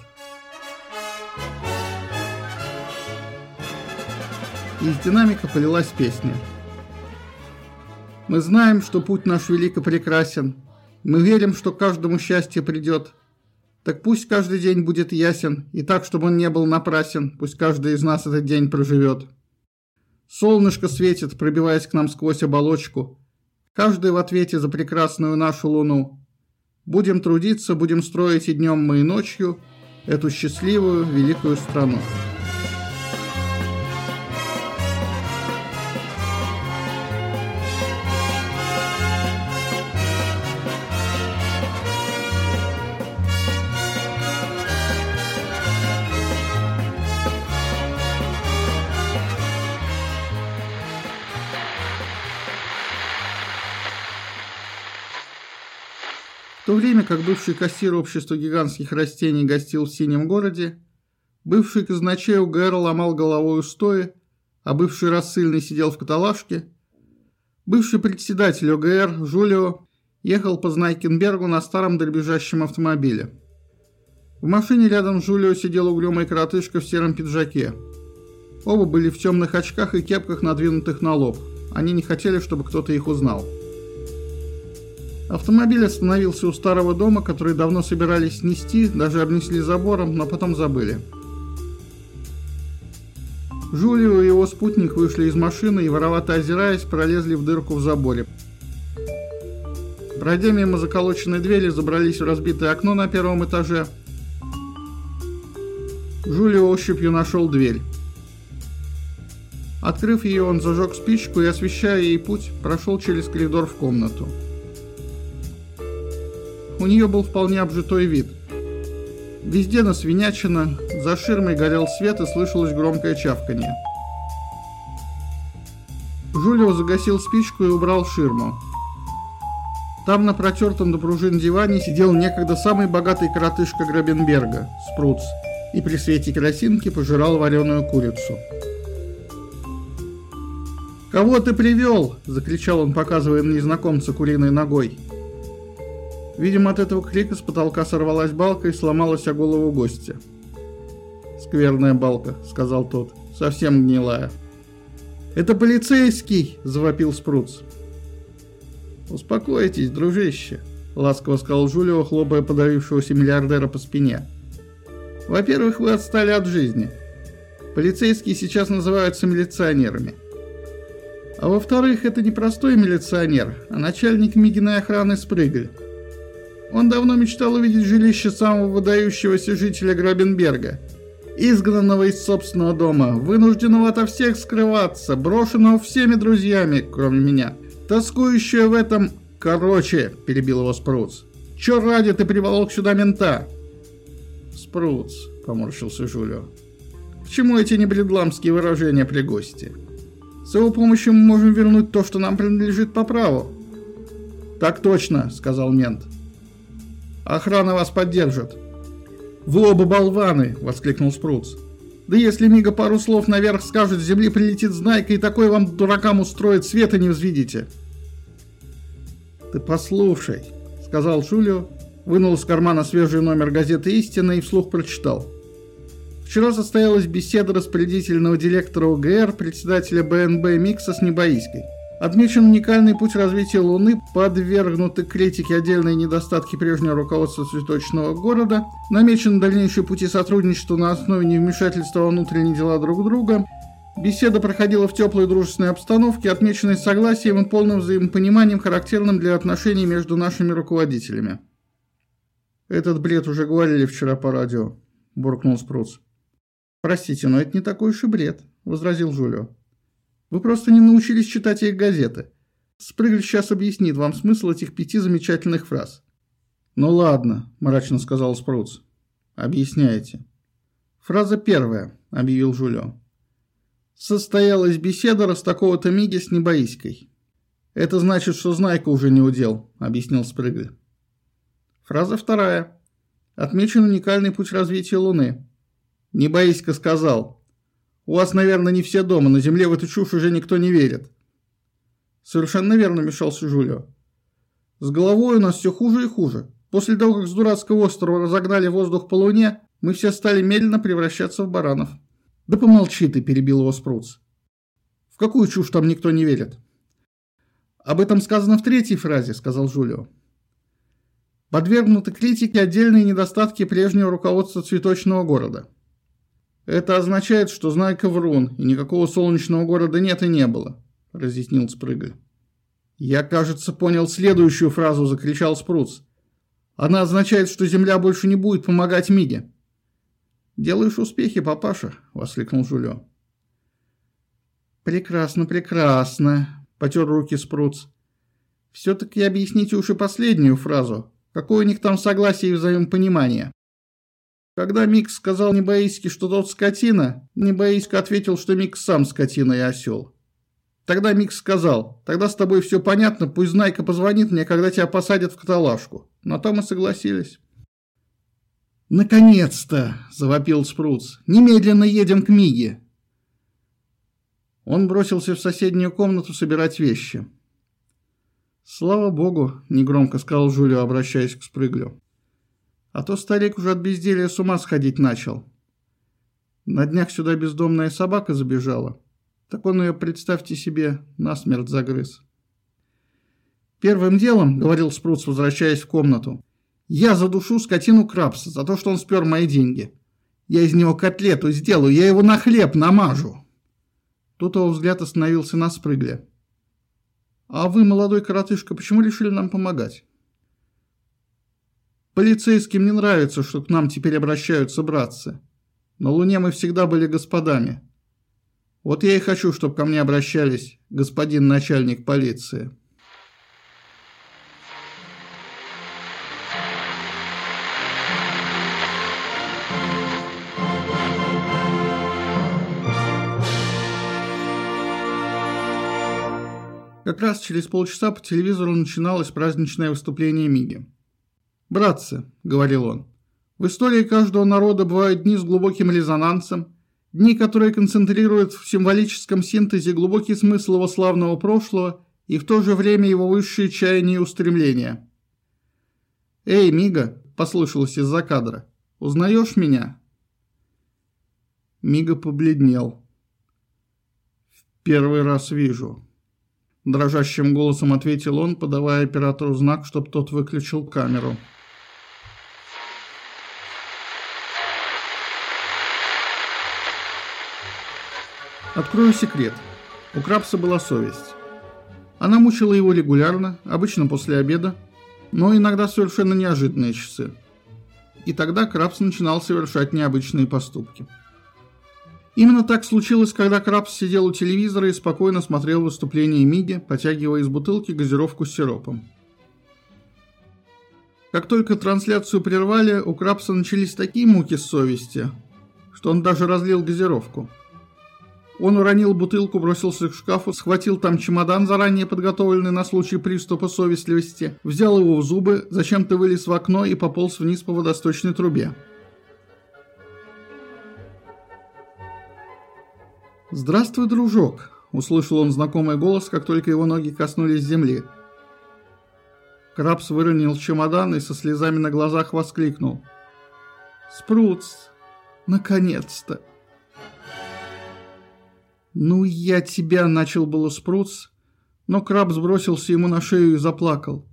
Из динамика полилась песня. «Мы знаем, что путь наш велико прекрасен. Мы верим, что каждому счастье придет. Так пусть каждый день будет ясен, и так, чтобы он не был напрасен, пусть каждый из нас этот день проживет. Солнышко светит, пробиваясь к нам сквозь оболочку. Каждый в ответе за прекрасную нашу луну. Будем трудиться, будем строить и днем, мы и ночью эту счастливую великую страну. Время как бывший кассир общества гигантских растений гостил в синем городе, бывший казначей УГР ломал головой устои, а бывший рассыльный сидел в каталажке, бывший председатель ОГР Жулио ехал по Знайкенбергу на старом дребезжащем автомобиле. В машине рядом с Жулио сидел угрюмый коротышка в сером пиджаке. Оба были в темных очках и кепках, надвинутых на лоб. Они не хотели, чтобы кто-то их узнал. Автомобиль остановился у старого дома, который давно собирались снести, даже обнесли забором, но потом забыли. Жулио и его спутник вышли из машины и, воровато озираясь, пролезли в дырку в заборе. Пройдя мимо заколоченной двери, забрались в разбитое окно на первом этаже. Жулио ощупью нашел дверь. Открыв ее, он зажег спичку и, освещая ей путь, прошел через коридор в комнату. У нее был вполне обжитой вид. Везде насвинячено, за ширмой горел свет и слышалось громкое чавканье. Жулио загасил спичку и убрал ширму. Там на протертом до пружин диване сидел некогда самый богатый коротышка Грабенберга, Спруц, и при свете керосинки пожирал вареную курицу. «Кого ты привел?» – закричал он, показывая на незнакомца куриной ногой. Видимо, от этого крика с потолка сорвалась балка и сломалась о голову гостя. «Скверная балка», – сказал тот, – «совсем гнилая». «Это полицейский!» – завопил Спруц. «Успокойтесь, дружище», – ласково сказал Жулио, хлопая подавившегося миллиардера по спине. «Во-первых, вы отстали от жизни. Полицейские сейчас называются милиционерами. А во-вторых, это не простой милиционер, а начальник Мигиной охраны Спрыгль. Он давно мечтал увидеть жилище самого выдающегося жителя Грабенберга, изгнанного из собственного дома, вынужденного ото всех скрываться, брошенного всеми друзьями, кроме меня, тоскующего в этом... Короче, перебил его Спруц. Чё ради ты приволок сюда мента? Спруц, поморщился Жулио. К чему эти небредламские выражения при гости? С его помощью мы можем вернуть то, что нам принадлежит по праву. Так точно, сказал мент. Охрана вас поддержит. Вы оба болваны, воскликнул Спруц. Да если Мига пару слов наверх скажет, с земли прилетит знайка, и такой вам дуракам устроит, света не взвидите. Ты послушай, сказал Жулио, вынул из кармана свежий номер газеты «Истина» и вслух прочитал. Вчера состоялась беседа распорядительного директора УГР, председателя БНБ Микса с Небоиской. Отмечен уникальный путь развития Луны, подвергнуты критике отдельные недостатки прежнего руководства цветочного города, намечены дальнейшие пути сотрудничества на основе невмешательства во внутренние дела друг друга. Беседа проходила в теплой дружественной обстановке, отмеченной согласием и полным взаимопониманием, характерным для отношений между нашими руководителями. «Этот бред уже говорили вчера по радио», – буркнул Спруц. «Простите, но это не такой уж и бред», – возразил Жулио. Вы просто не научились читать их газеты. Спрыгль сейчас объяснит вам смысл этих пяти замечательных фраз. «Ну ладно», – мрачно сказал Спруц. «Объясняйте». «Фраза первая», – объявил Жулё. «Состоялась беседа с такого-то Миги с Небоиской». «Это значит, что Знайка уже не удел», – объяснил Спрыгль. Фраза вторая. Отмечен уникальный путь развития Луны. Небоиська сказал – у вас, наверное, не все дома, на земле в эту чушь уже никто не верит. Совершенно верно, мешался Жулио. С головой у нас все хуже и хуже. После того, как с дурацкого острова разогнали воздух по луне, мы все стали медленно превращаться в баранов. Да помолчи ты, перебил его Спруц. В какую чушь там никто не верит? Об этом сказано в третьей фразе, сказал Жулио. Подвергнуты критике отдельные недостатки прежнего руководства цветочного города. «Это означает, что Знайка врун, и никакого солнечного города нет и не было», – разъяснил Спрыгаль. «Я, кажется, понял следующую фразу», – закричал Спруц. «Она означает, что Земля больше не будет помогать Миге». «Делаешь успехи, папаша», – воскликнул Жулё. «Прекрасно, прекрасно», – потер руки Спруц. «Все-таки объясните уж и последнюю фразу. Какое у них там согласие и взаимопонимание?» Когда Микс сказал Небоиське, что тот скотина, Небоиська ответил, что Микс сам скотина и осел. Тогда Микс сказал, тогда с тобой все понятно, пусть Знайка позвонит мне, когда тебя посадят в каталажку. На том и согласились. «Наконец-то!» – завопил Спруц. «Немедленно едем к Миге!» Он бросился в соседнюю комнату собирать вещи. «Слава богу!» – негромко сказал Жулио, обращаясь к Спрыглю. А то старик уже от безделья с ума сходить начал. На днях сюда бездомная собака забежала. Так он ее, представьте себе, насмерть загрыз. «Первым делом, — говорил Спруц, возвращаясь в комнату, — я задушу скотину Крабса за то, что он спер мои деньги. Я из него котлету сделаю, я его на хлеб намажу». Тут его взгляд остановился на спрыгле. «А вы, молодой коротышка, почему решили нам помогать?» Полицейским не нравится, что к нам теперь обращаются братцы. На Луне мы всегда были господами. Вот я и хочу, чтобы ко мне обращались, господин начальник полиции. Как раз через полчаса по телевизору начиналось праздничное выступление Миги. «Братцы», — говорил он, — «в истории каждого народа бывают дни с глубоким резонансом, дни, которые концентрируют в символическом синтезе глубокий смысл его славного прошлого и в то же время его высшие чаяния и устремления». «Эй, Мига», — послышалось из-за кадра, — «узнаешь меня?» Мига побледнел. «В первый раз вижу». Дрожащим голосом ответил он, подавая оператору знак, чтобы тот выключил камеру. Открою секрет. У Крабса была совесть. Она мучила его регулярно, обычно после обеда, но иногда совершенно неожиданные часы. И тогда Крабс начинал совершать необычные поступки. Именно так случилось, когда Крабс сидел у телевизора и спокойно смотрел выступление Миги, потягивая из бутылки газировку с сиропом. Как только трансляцию прервали, у Крабса начались такие муки совести, что он даже разлил газировку. Он уронил бутылку, бросился к шкафу, схватил там чемодан, заранее подготовленный на случай приступа совестливости, взял его в зубы, зачем-то вылез в окно и пополз вниз по водосточной трубе. «Здравствуй, дружок!» – услышал он знакомый голос, как только его ноги коснулись земли. Крабс выронил чемодан и со слезами на глазах воскликнул. «Спруц! Наконец-то!» «Ну, я тебя!» – начал было Спруц, но Краб сбросился ему на шею и заплакал.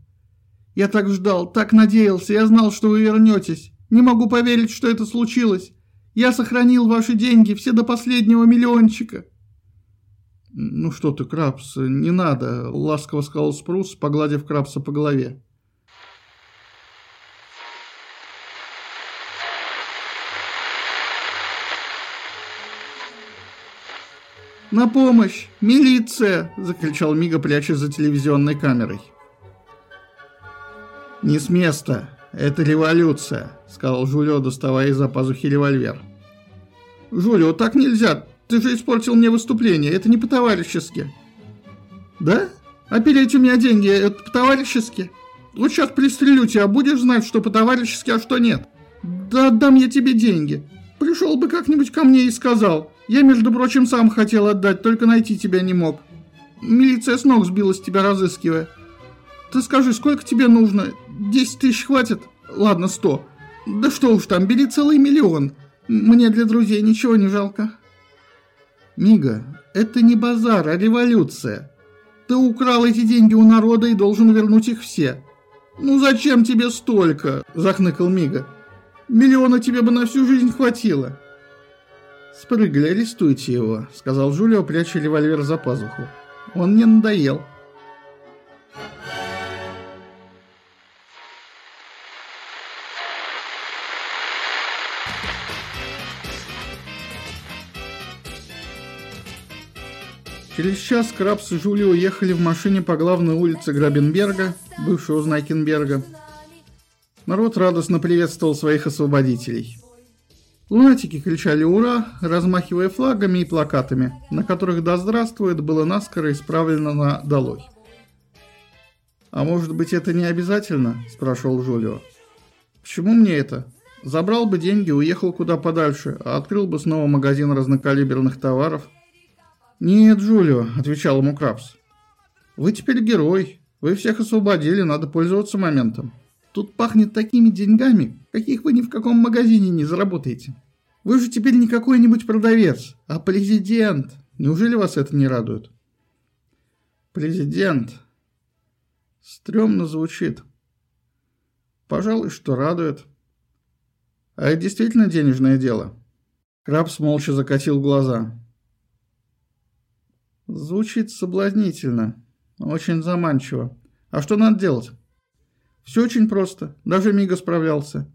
«Я так ждал, так надеялся, я знал, что вы вернетесь. Не могу поверить, что это случилось. Я сохранил ваши деньги, все до последнего миллиончика». «Ну что ты, Крабс, не надо», — ласково сказал Спрус, погладив Крабса по голове. «На помощь! Милиция!» – закричал Мига, прячась за телевизионной камерой. «Не с места! Это революция!» – сказал Жулио, доставая из-за пазухи револьвер. «Жулио, так нельзя! Ты же испортил мне выступление, это не по-товарищески!» «Да? Переть у меня деньги – это по-товарищески? Вот сейчас пристрелю тебя, будешь знать, что по-товарищески, а что нет. Да отдам я тебе деньги. Пришел бы как-нибудь ко мне и сказал. Я, между прочим, сам хотел отдать, только найти тебя не мог. Милиция с ног сбилась тебя разыскивая. Ты скажи, сколько тебе нужно? Десять тысяч хватит? Ладно, сто. Да что уж там, бери целый миллион. Мне для друзей ничего не жалко. Мига, это не базар, а революция. Ты украл эти деньги у народа и должен вернуть их все. Ну зачем тебе столько? Захныкал Мига. Миллиона тебе бы на всю жизнь хватило. «Спрыгли, арестуйте его», — сказал Жулио, пряча револьвер за пазуху. «Он мне надоел». Через час Крабс и Жулио ехали в машине по главной улице Грабенберга, бывшего Знайкенберга. Народ радостно приветствовал своих освободителей. Лунатики кричали «Ура!», размахивая флагами и плакатами, на которых «Да здравствует» было наскоро исправлено на «Долой». «А может быть, это не обязательно?» – спрашивал Жулио. «Почему мне это? Забрал бы деньги, уехал куда подальше, а открыл бы снова магазин разнокалиберных товаров». «Нет, Жулио», – отвечал ему Крабс. «Вы теперь герой. Вы всех освободили, надо пользоваться моментом. Тут пахнет такими деньгами, каких вы ни в каком магазине не заработаете. Вы же теперь не какой-нибудь продавец, а президент. Неужели вас это не радует? Президент. Стремно звучит. Пожалуй, что радует. А это действительно денежное дело. Крабс молча закатил глаза. Звучит соблазнительно. Очень заманчиво. А что надо делать? Все очень просто. Даже Мига справлялся.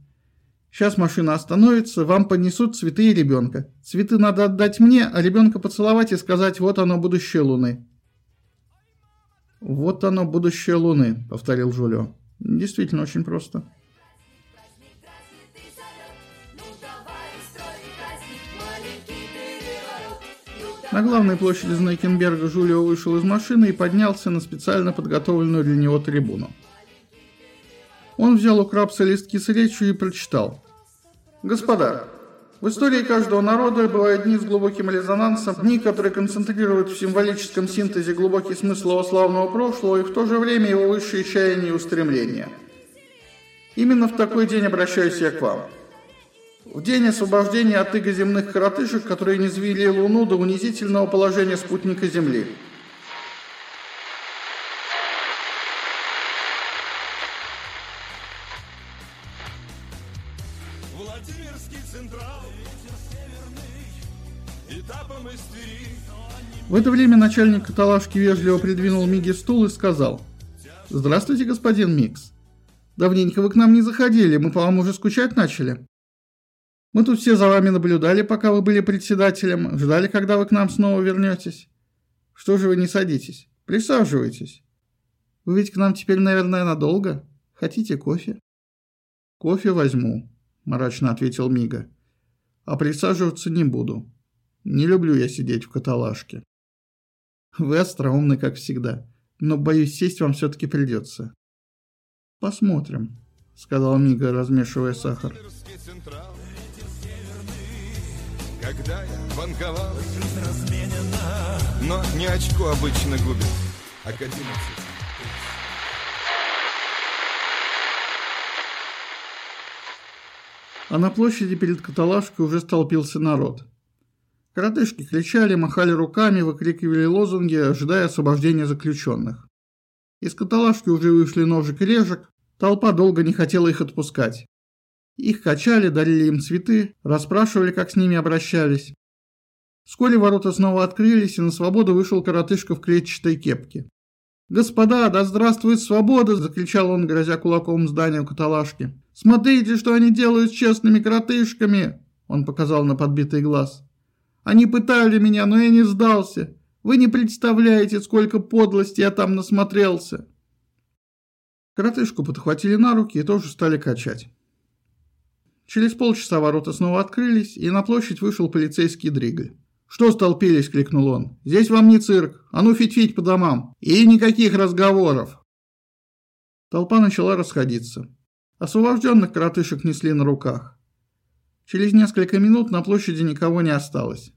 Сейчас машина остановится, вам поднесут цветы и ребенка. Цветы надо отдать мне, а ребенка поцеловать и сказать «вот оно, будущее Луны». «Вот оно, будущее Луны», — повторил Жулио. «Действительно очень просто». На главной площади Знайкенберга Жулио вышел из машины и поднялся на специально подготовленную для него трибуну. Он взял у Крабса листки с речью и прочитал. «Господа, в истории каждого народа бывают дни с глубоким резонансом, дни, которые концентрируют в символическом синтезе глубокий смысл его славного прошлого и в то же время его высшие чаяния и устремления. Именно в такой день обращаюсь я к вам. В день освобождения от иго земных коротышек, которые не звели Луну до унизительного положения спутника Земли. В это время начальник каталажки вежливо придвинул Миге стул и сказал «Здравствуйте, господин Микс. Давненько вы к нам не заходили, мы по вам уже скучать начали». Мы тут все за вами наблюдали, пока вы были председателем, ждали, когда вы к нам снова вернетесь. Что же вы не садитесь? Присаживайтесь. Вы ведь к нам теперь, наверное, надолго? Хотите кофе? Кофе возьму, мрачно ответил Мига. А присаживаться не буду. Не люблю я сидеть в каталажке. Вы остроумны, как всегда, но, боюсь, сесть вам все-таки придется. Посмотрим, сказал Мига, размешивая сахар когда я банковал Но не очко обычно губит, а к А на площади перед каталажкой уже столпился народ. Коротышки кричали, махали руками, выкрикивали лозунги, ожидая освобождения заключенных. Из каталажки уже вышли ножик и режек, толпа долго не хотела их отпускать. Их качали, дарили им цветы, расспрашивали, как с ними обращались. Вскоре ворота снова открылись, и на свободу вышел коротышка в клетчатой кепке. «Господа, да здравствует свобода!» – закричал он, грозя кулаком зданию каталажки. «Смотрите, что они делают с честными коротышками!» – он показал на подбитый глаз. «Они пытали меня, но я не сдался. Вы не представляете, сколько подлости я там насмотрелся!» Коротышку подхватили на руки и тоже стали качать. Через полчаса ворота снова открылись, и на площадь вышел полицейский дригль. «Что столпились?» – крикнул он. «Здесь вам не цирк. А ну фить-фить по домам. И никаких разговоров!» Толпа начала расходиться. Освобожденных коротышек несли на руках. Через несколько минут на площади никого не осталось.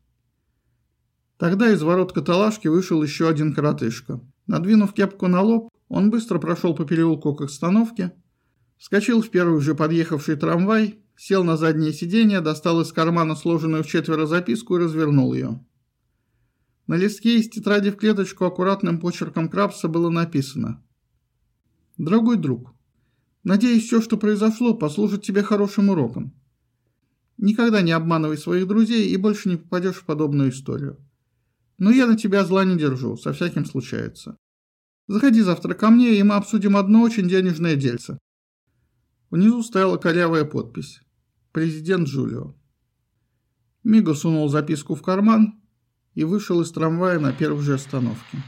Тогда из ворот каталажки вышел еще один коротышка. Надвинув кепку на лоб, он быстро прошел по переулку к остановке, вскочил в первый же подъехавший трамвай Сел на заднее сиденье, достал из кармана сложенную в четверо записку и развернул ее. На листке из тетради в клеточку аккуратным почерком Крабса было написано «Дорогой друг, надеюсь, все, что произошло, послужит тебе хорошим уроком. Никогда не обманывай своих друзей и больше не попадешь в подобную историю. Но я на тебя зла не держу, со всяким случается. Заходи завтра ко мне, и мы обсудим одно очень денежное дельце». Внизу стояла корявая подпись президент Джулио. Миго сунул записку в карман и вышел из трамвая на первой же остановке.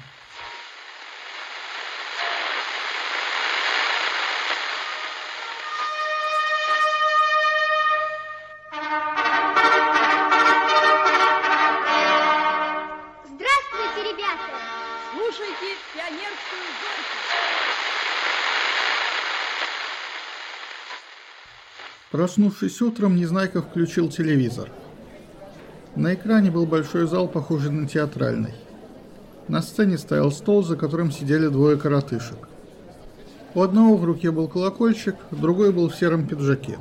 Проснувшись утром, Незнайка включил телевизор. На экране был большой зал, похожий на театральный. На сцене стоял стол, за которым сидели двое коротышек. У одного в руке был колокольчик, другой был в сером пиджаке.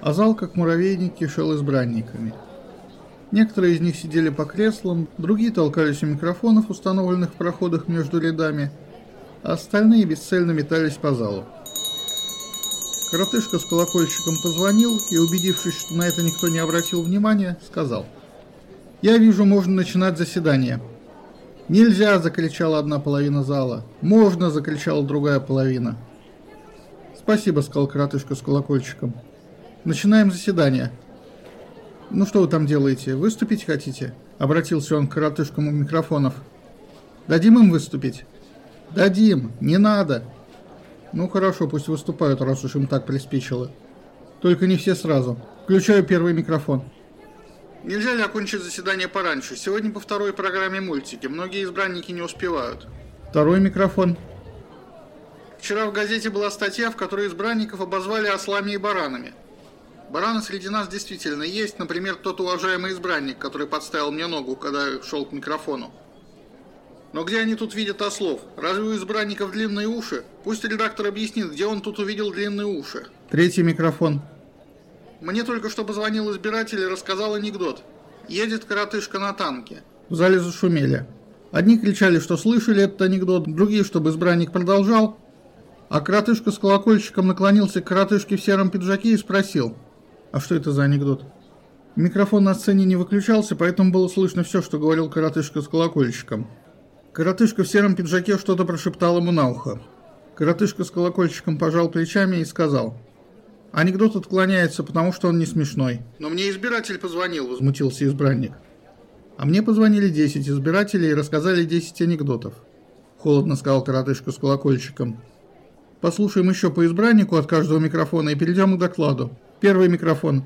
А зал, как муравейник, кишел избранниками. Некоторые из них сидели по креслам, другие толкались у микрофонов, установленных в проходах между рядами, а остальные бесцельно метались по залу. Коротышка с колокольчиком позвонил и, убедившись, что на это никто не обратил внимания, сказал. «Я вижу, можно начинать заседание». «Нельзя!» – закричала одна половина зала. «Можно!» – закричала другая половина. «Спасибо», – сказал коротышка с колокольчиком. Начинаем заседание. Ну что вы там делаете? Выступить хотите? Обратился он к коротышкам у микрофонов. Дадим им выступить? Дадим, не надо. Ну хорошо, пусть выступают, раз уж им так приспичило. Только не все сразу. Включаю первый микрофон. Нельзя ли окончить заседание пораньше? Сегодня по второй программе мультики. Многие избранники не успевают. Второй микрофон. Вчера в газете была статья, в которой избранников обозвали ослами и баранами. Бараны среди нас действительно есть, например, тот уважаемый избранник, который подставил мне ногу, когда шел к микрофону. Но где они тут видят ослов? Разве у избранников длинные уши? Пусть редактор объяснит, где он тут увидел длинные уши. Третий микрофон. Мне только что позвонил избиратель и рассказал анекдот. Едет коротышка на танке. В зале зашумели. Одни кричали, что слышали этот анекдот, другие, чтобы избранник продолжал. А коротышка с колокольчиком наклонился к коротышке в сером пиджаке и спросил, «А что это за анекдот?» Микрофон на сцене не выключался, поэтому было слышно все, что говорил коротышка с колокольчиком. Коротышка в сером пиджаке что-то прошептал ему на ухо. Коротышка с колокольчиком пожал плечами и сказал – Анекдот отклоняется, потому что он не смешной. Но мне избиратель позвонил, возмутился избранник. А мне позвонили 10 избирателей и рассказали 10 анекдотов. Холодно сказал коротышка с колокольчиком. Послушаем еще по избраннику от каждого микрофона и перейдем к докладу. Первый микрофон.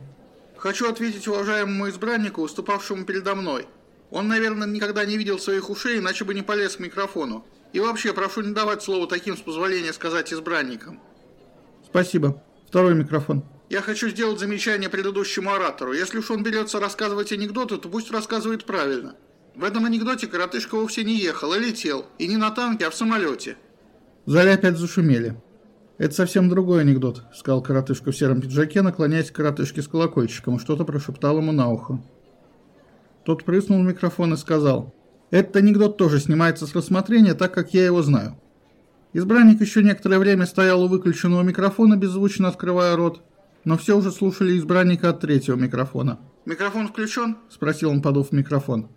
Хочу ответить уважаемому избраннику, выступавшему передо мной. Он, наверное, никогда не видел своих ушей, иначе бы не полез к микрофону. И вообще, прошу не давать слово таким, с позволения сказать, избранникам. Спасибо. Второй микрофон. Я хочу сделать замечание предыдущему оратору. Если уж он берется рассказывать анекдоты, то пусть рассказывает правильно. В этом анекдоте коротышка вовсе не ехал, а летел. И не на танке, а в самолете. В зале опять зашумели. «Это совсем другой анекдот», — сказал коротышка в сером пиджаке, наклоняясь к коротышке с колокольчиком, и что-то прошептал ему на ухо. Тот прыснул в микрофон и сказал, «Этот анекдот тоже снимается с рассмотрения, так как я его знаю. Избранник еще некоторое время стоял у выключенного микрофона, беззвучно открывая рот, но все уже слушали избранника от третьего микрофона. «Микрофон включен?» – спросил он, подув микрофон.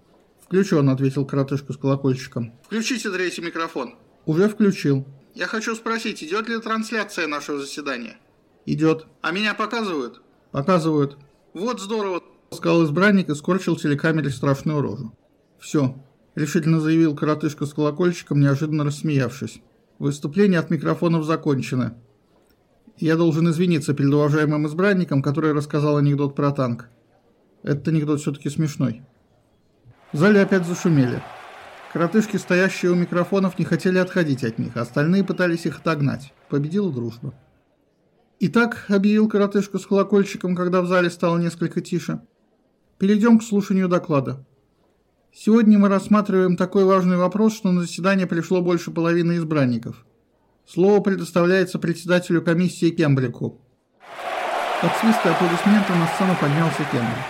«Включен», – ответил коротышка с колокольчиком. «Включите третий микрофон». «Уже включил». «Я хочу спросить, идет ли трансляция нашего заседания?» «Идет». «А меня показывают?» «Показывают». «Вот здорово», – сказал избранник и скорчил телекамере страшную рожу. «Все», – решительно заявил коротышка с колокольчиком, неожиданно рассмеявшись. Выступление от микрофонов закончено. Я должен извиниться перед уважаемым избранником, который рассказал анекдот про танк. Этот анекдот все-таки смешной. В зале опять зашумели. Коротышки, стоящие у микрофонов, не хотели отходить от них, остальные пытались их отогнать. Победила дружба. «Итак», — объявил коротышка с колокольчиком, когда в зале стало несколько тише, — «перейдем к слушанию доклада. Сегодня мы рассматриваем такой важный вопрос, что на заседание пришло больше половины избранников. Слово предоставляется председателю комиссии Кембрику. Под свист и на сцену поднялся Кембрик.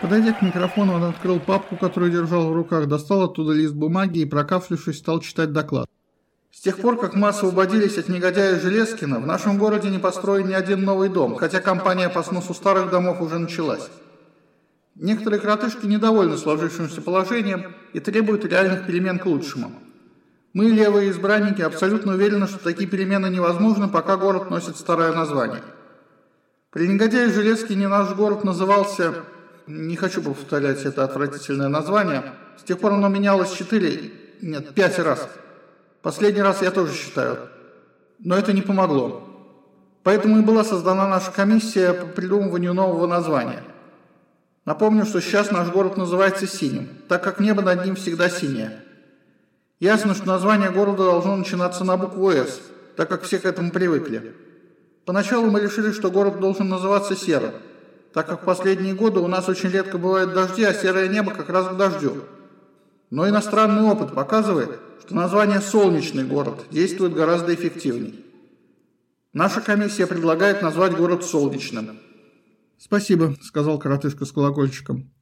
Подойдя к микрофону, он открыл папку, которую держал в руках, достал оттуда лист бумаги и, прокафлившись, стал читать доклад. С тех пор, как мы освободились от негодяя Железкина, в нашем городе не построен ни один новый дом, хотя кампания по сносу старых домов уже началась. Некоторые кротышки недовольны сложившимся положением и требуют реальных перемен к лучшему. Мы, левые избранники, абсолютно уверены, что такие перемены невозможны, пока город носит старое название. При негодяе Железкине наш город назывался... Не хочу повторять это отвратительное название. С тех пор оно менялось четыре... Нет, пять раз. Последний раз я тоже считаю. Но это не помогло. Поэтому и была создана наша комиссия по придумыванию нового названия. Напомню, что сейчас наш город называется Синим, так как небо над ним всегда синее. Ясно, что название города должно начинаться на букву «С», так как все к этому привыкли. Поначалу мы решили, что город должен называться Серым, так как в последние годы у нас очень редко бывают дожди, а серое небо как раз к дождю. Но иностранный опыт показывает, что название «Солнечный город» действует гораздо эффективнее. Наша комиссия предлагает назвать город Солнечным – «Спасибо», — сказал коротышка с колокольчиком.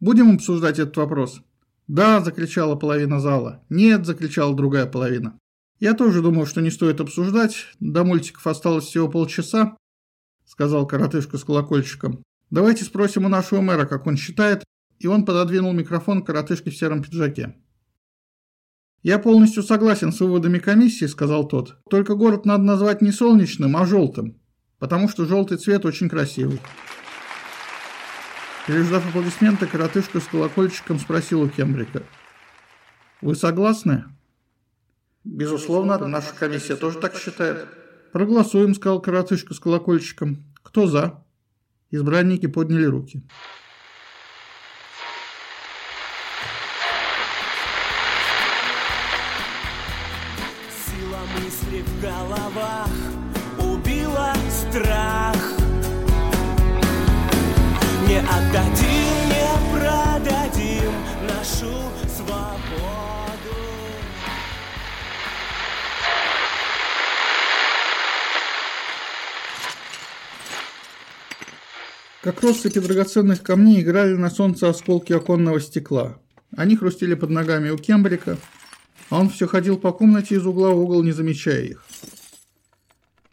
«Будем обсуждать этот вопрос?» «Да», — закричала половина зала. «Нет», — закричала другая половина. «Я тоже думаю, что не стоит обсуждать. До мультиков осталось всего полчаса», — сказал коротышка с колокольчиком. «Давайте спросим у нашего мэра, как он считает». И он пододвинул микрофон коротышке в сером пиджаке. «Я полностью согласен с выводами комиссии», — сказал тот. «Только город надо назвать не солнечным, а желтым. потому что желтый цвет очень красивый. Переждав аплодисменты, коротышка с колокольчиком спросил у Кембрика. «Вы согласны?» «Безусловно, наша комиссия тоже так считает». «Проголосуем», — сказал коротышка с колокольчиком. «Кто за?» Избранники подняли руки. Как россыпи драгоценных камней играли на солнце осколки оконного стекла. Они хрустели под ногами у Кембрика, а он все ходил по комнате из угла в угол, не замечая их.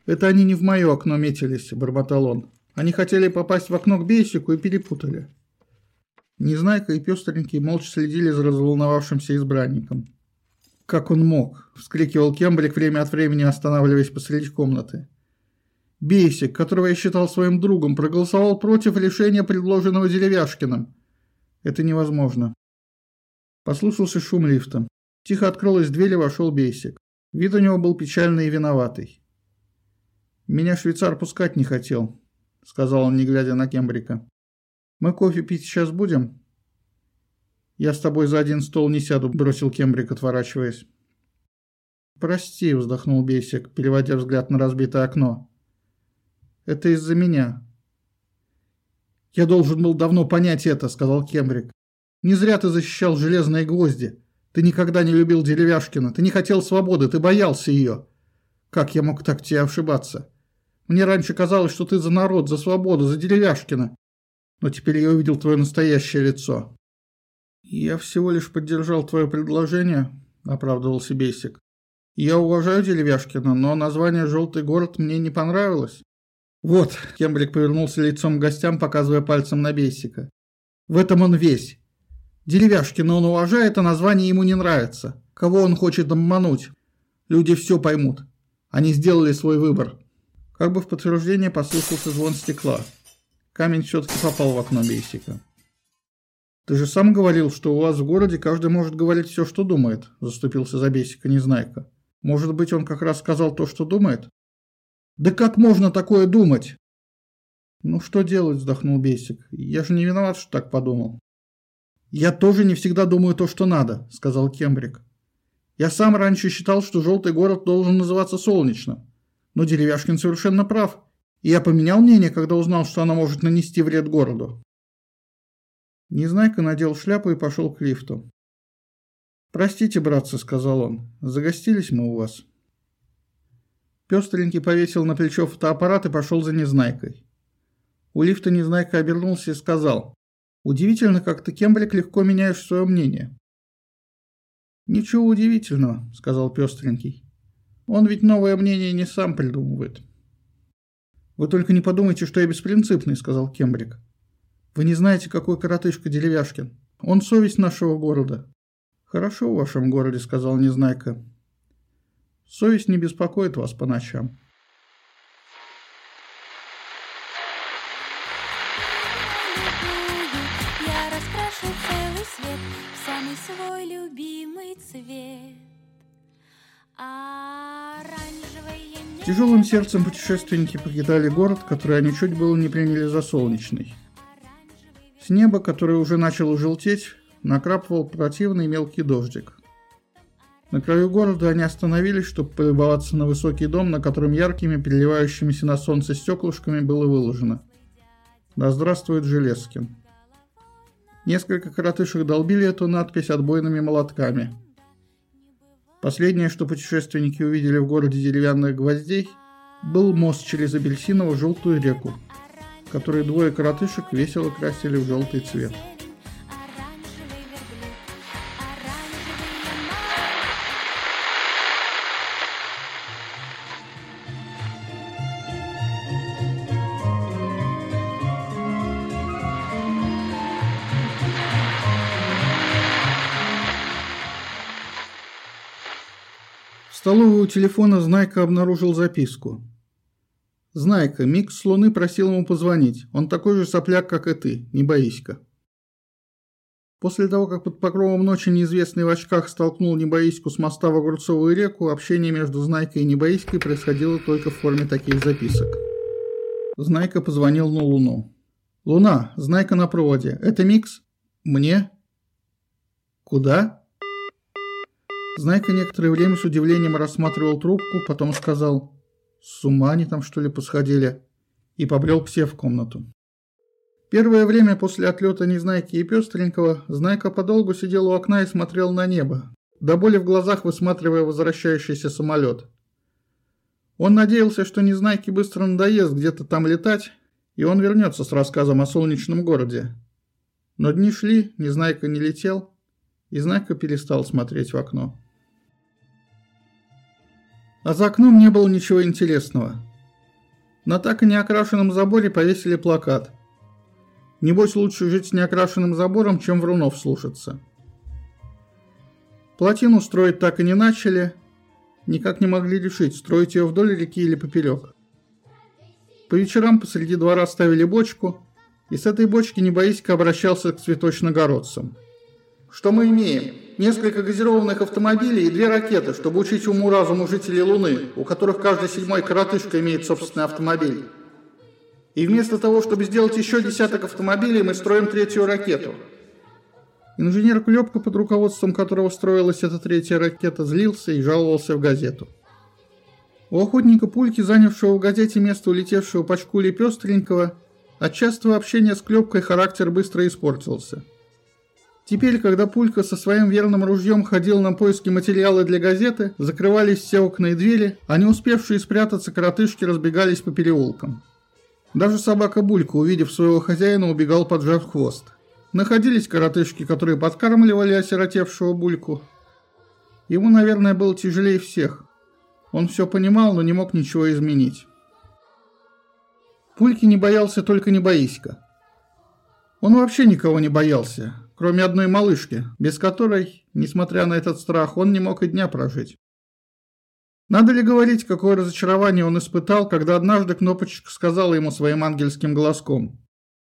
«Это они не в мое окно метились», – бормотал он. «Они хотели попасть в окно к Бейсику и перепутали». Незнайка и пестренький молча следили за разволновавшимся избранником. «Как он мог?» – вскрикивал Кембрик время от времени, останавливаясь посреди комнаты. «Бейсик, которого я считал своим другом, проголосовал против решения, предложенного Деревяшкиным. Это невозможно». Послушался шум лифта. Тихо открылась дверь и вошел Бейсик. Вид у него был печальный и виноватый. «Меня швейцар пускать не хотел», — сказал он, не глядя на Кембрика. «Мы кофе пить сейчас будем?» «Я с тобой за один стол не сяду», — бросил Кембрик, отворачиваясь. «Прости», — вздохнул Бейсик, переводя взгляд на разбитое окно. «Это из-за меня». «Я должен был давно понять это», — сказал Кембрик. «Не зря ты защищал железные гвозди. Ты никогда не любил Деревяшкина, ты не хотел свободы, ты боялся ее. Как я мог так тебе ошибаться? Мне раньше казалось, что ты за народ, за свободу, за Деревяшкина. Но теперь я увидел твое настоящее лицо. Я всего лишь поддержал твое предложение, оправдывался Бейсик. Я уважаю Деревяшкина, но название «Желтый город» мне не понравилось. Вот, Кембрик повернулся лицом к гостям, показывая пальцем на Бейсика. В этом он весь. Деревяшкина он уважает, а название ему не нравится. Кого он хочет обмануть? Люди все поймут. Они сделали свой выбор. Как бы в подтверждение послышался звон стекла. Камень все-таки попал в окно Бейсика. «Ты же сам говорил, что у вас в городе каждый может говорить все, что думает», – заступился за Бейсика Незнайка. «Может быть, он как раз сказал то, что думает?» «Да как можно такое думать?» «Ну что делать?» – вздохнул Бейсик. «Я же не виноват, что так подумал». «Я тоже не всегда думаю то, что надо», – сказал Кембрик. «Я сам раньше считал, что желтый город должен называться Солнечным. Но Деревяшкин совершенно прав, и я поменял мнение, когда узнал, что она может нанести вред городу». Незнайка надел шляпу и пошел к лифту. «Простите, братцы», – сказал он, – «загостились мы у вас». Пестренький повесил на плечо фотоаппарат и пошел за Незнайкой. У лифта Незнайка обернулся и сказал, Удивительно, как ты, Кемблик, легко меняешь свое мнение. Ничего удивительного, сказал пестренький. Он ведь новое мнение не сам придумывает. Вы только не подумайте, что я беспринципный, сказал Кембрик. Вы не знаете, какой коротышка Деревяшкин. Он совесть нашего города. Хорошо в вашем городе, сказал Незнайка. Совесть не беспокоит вас по ночам. Тяжелым сердцем путешественники покидали город, который они чуть было не приняли за солнечный. С неба, которое уже начало желтеть, накрапывал противный мелкий дождик. На краю города они остановились, чтобы полюбоваться на высокий дом, на котором яркими, переливающимися на солнце стеклышками было выложено. «Да здравствует Железкин!» Несколько коротышек долбили эту надпись отбойными молотками – Последнее, что путешественники увидели в городе деревянных гвоздей, был мост через апельсиново-желтую реку, который двое коротышек весело красили в желтый цвет. В столовой у телефона Знайка обнаружил записку. Знайка, Микс с Луны просил ему позвонить. Он такой же сопляк, как и ты. Небоиська. После того, как под покровом ночи неизвестный в очках столкнул Небоиську с моста в Огурцовую реку, общение между Знайкой и Небоиськой происходило только в форме таких записок. Знайка позвонил на Луну. «Луна, Знайка на проводе. Это Микс?» «Мне?» «Куда?» Знайка некоторое время с удивлением рассматривал трубку, потом сказал с ума они там, что ли, посходили? И побрел все в комнату. Первое время после отлета Незнайки и Пестренького Знайка подолгу сидел у окна и смотрел на небо, до боли в глазах высматривая возвращающийся самолет. Он надеялся, что Незнайке быстро надоест где-то там летать, и он вернется с рассказом о солнечном городе. Но дни шли, Незнайка не летел, и Знайка перестал смотреть в окно. А за окном не было ничего интересного. На так и не окрашенном заборе повесили плакат. Небось лучше жить с неокрашенным забором, чем врунов слушаться. Плотину строить так и не начали, никак не могли решить, строить ее вдоль реки или поперек. По вечерам посреди двора ставили бочку, и с этой бочки Небоиська обращался к цветочногородцам. Что мы имеем? Несколько газированных автомобилей и две ракеты, чтобы учить уму-разуму жителей Луны, у которых каждый седьмой коротышка имеет собственный автомобиль. И вместо того, чтобы сделать еще десяток автомобилей, мы строим третью ракету. Инженер Клепка, под руководством которого строилась эта третья ракета, злился и жаловался в газету. У охотника Пульки, занявшего в газете место улетевшего по шкуле пестренького, от частого общения с Клепкой характер быстро испортился – Теперь, когда Пулька со своим верным ружьем ходил на поиски материала для газеты, закрывались все окна и двери, а не успевшие спрятаться коротышки разбегались по переулкам. Даже собака Булька, увидев своего хозяина, убегал поджав хвост. Находились коротышки, которые подкармливали осиротевшего Бульку. Ему, наверное, было тяжелее всех. Он все понимал, но не мог ничего изменить. Пульки не боялся только Небоиська. Он вообще никого не боялся, кроме одной малышки, без которой, несмотря на этот страх, он не мог и дня прожить. Надо ли говорить, какое разочарование он испытал, когда однажды Кнопочка сказала ему своим ангельским голоском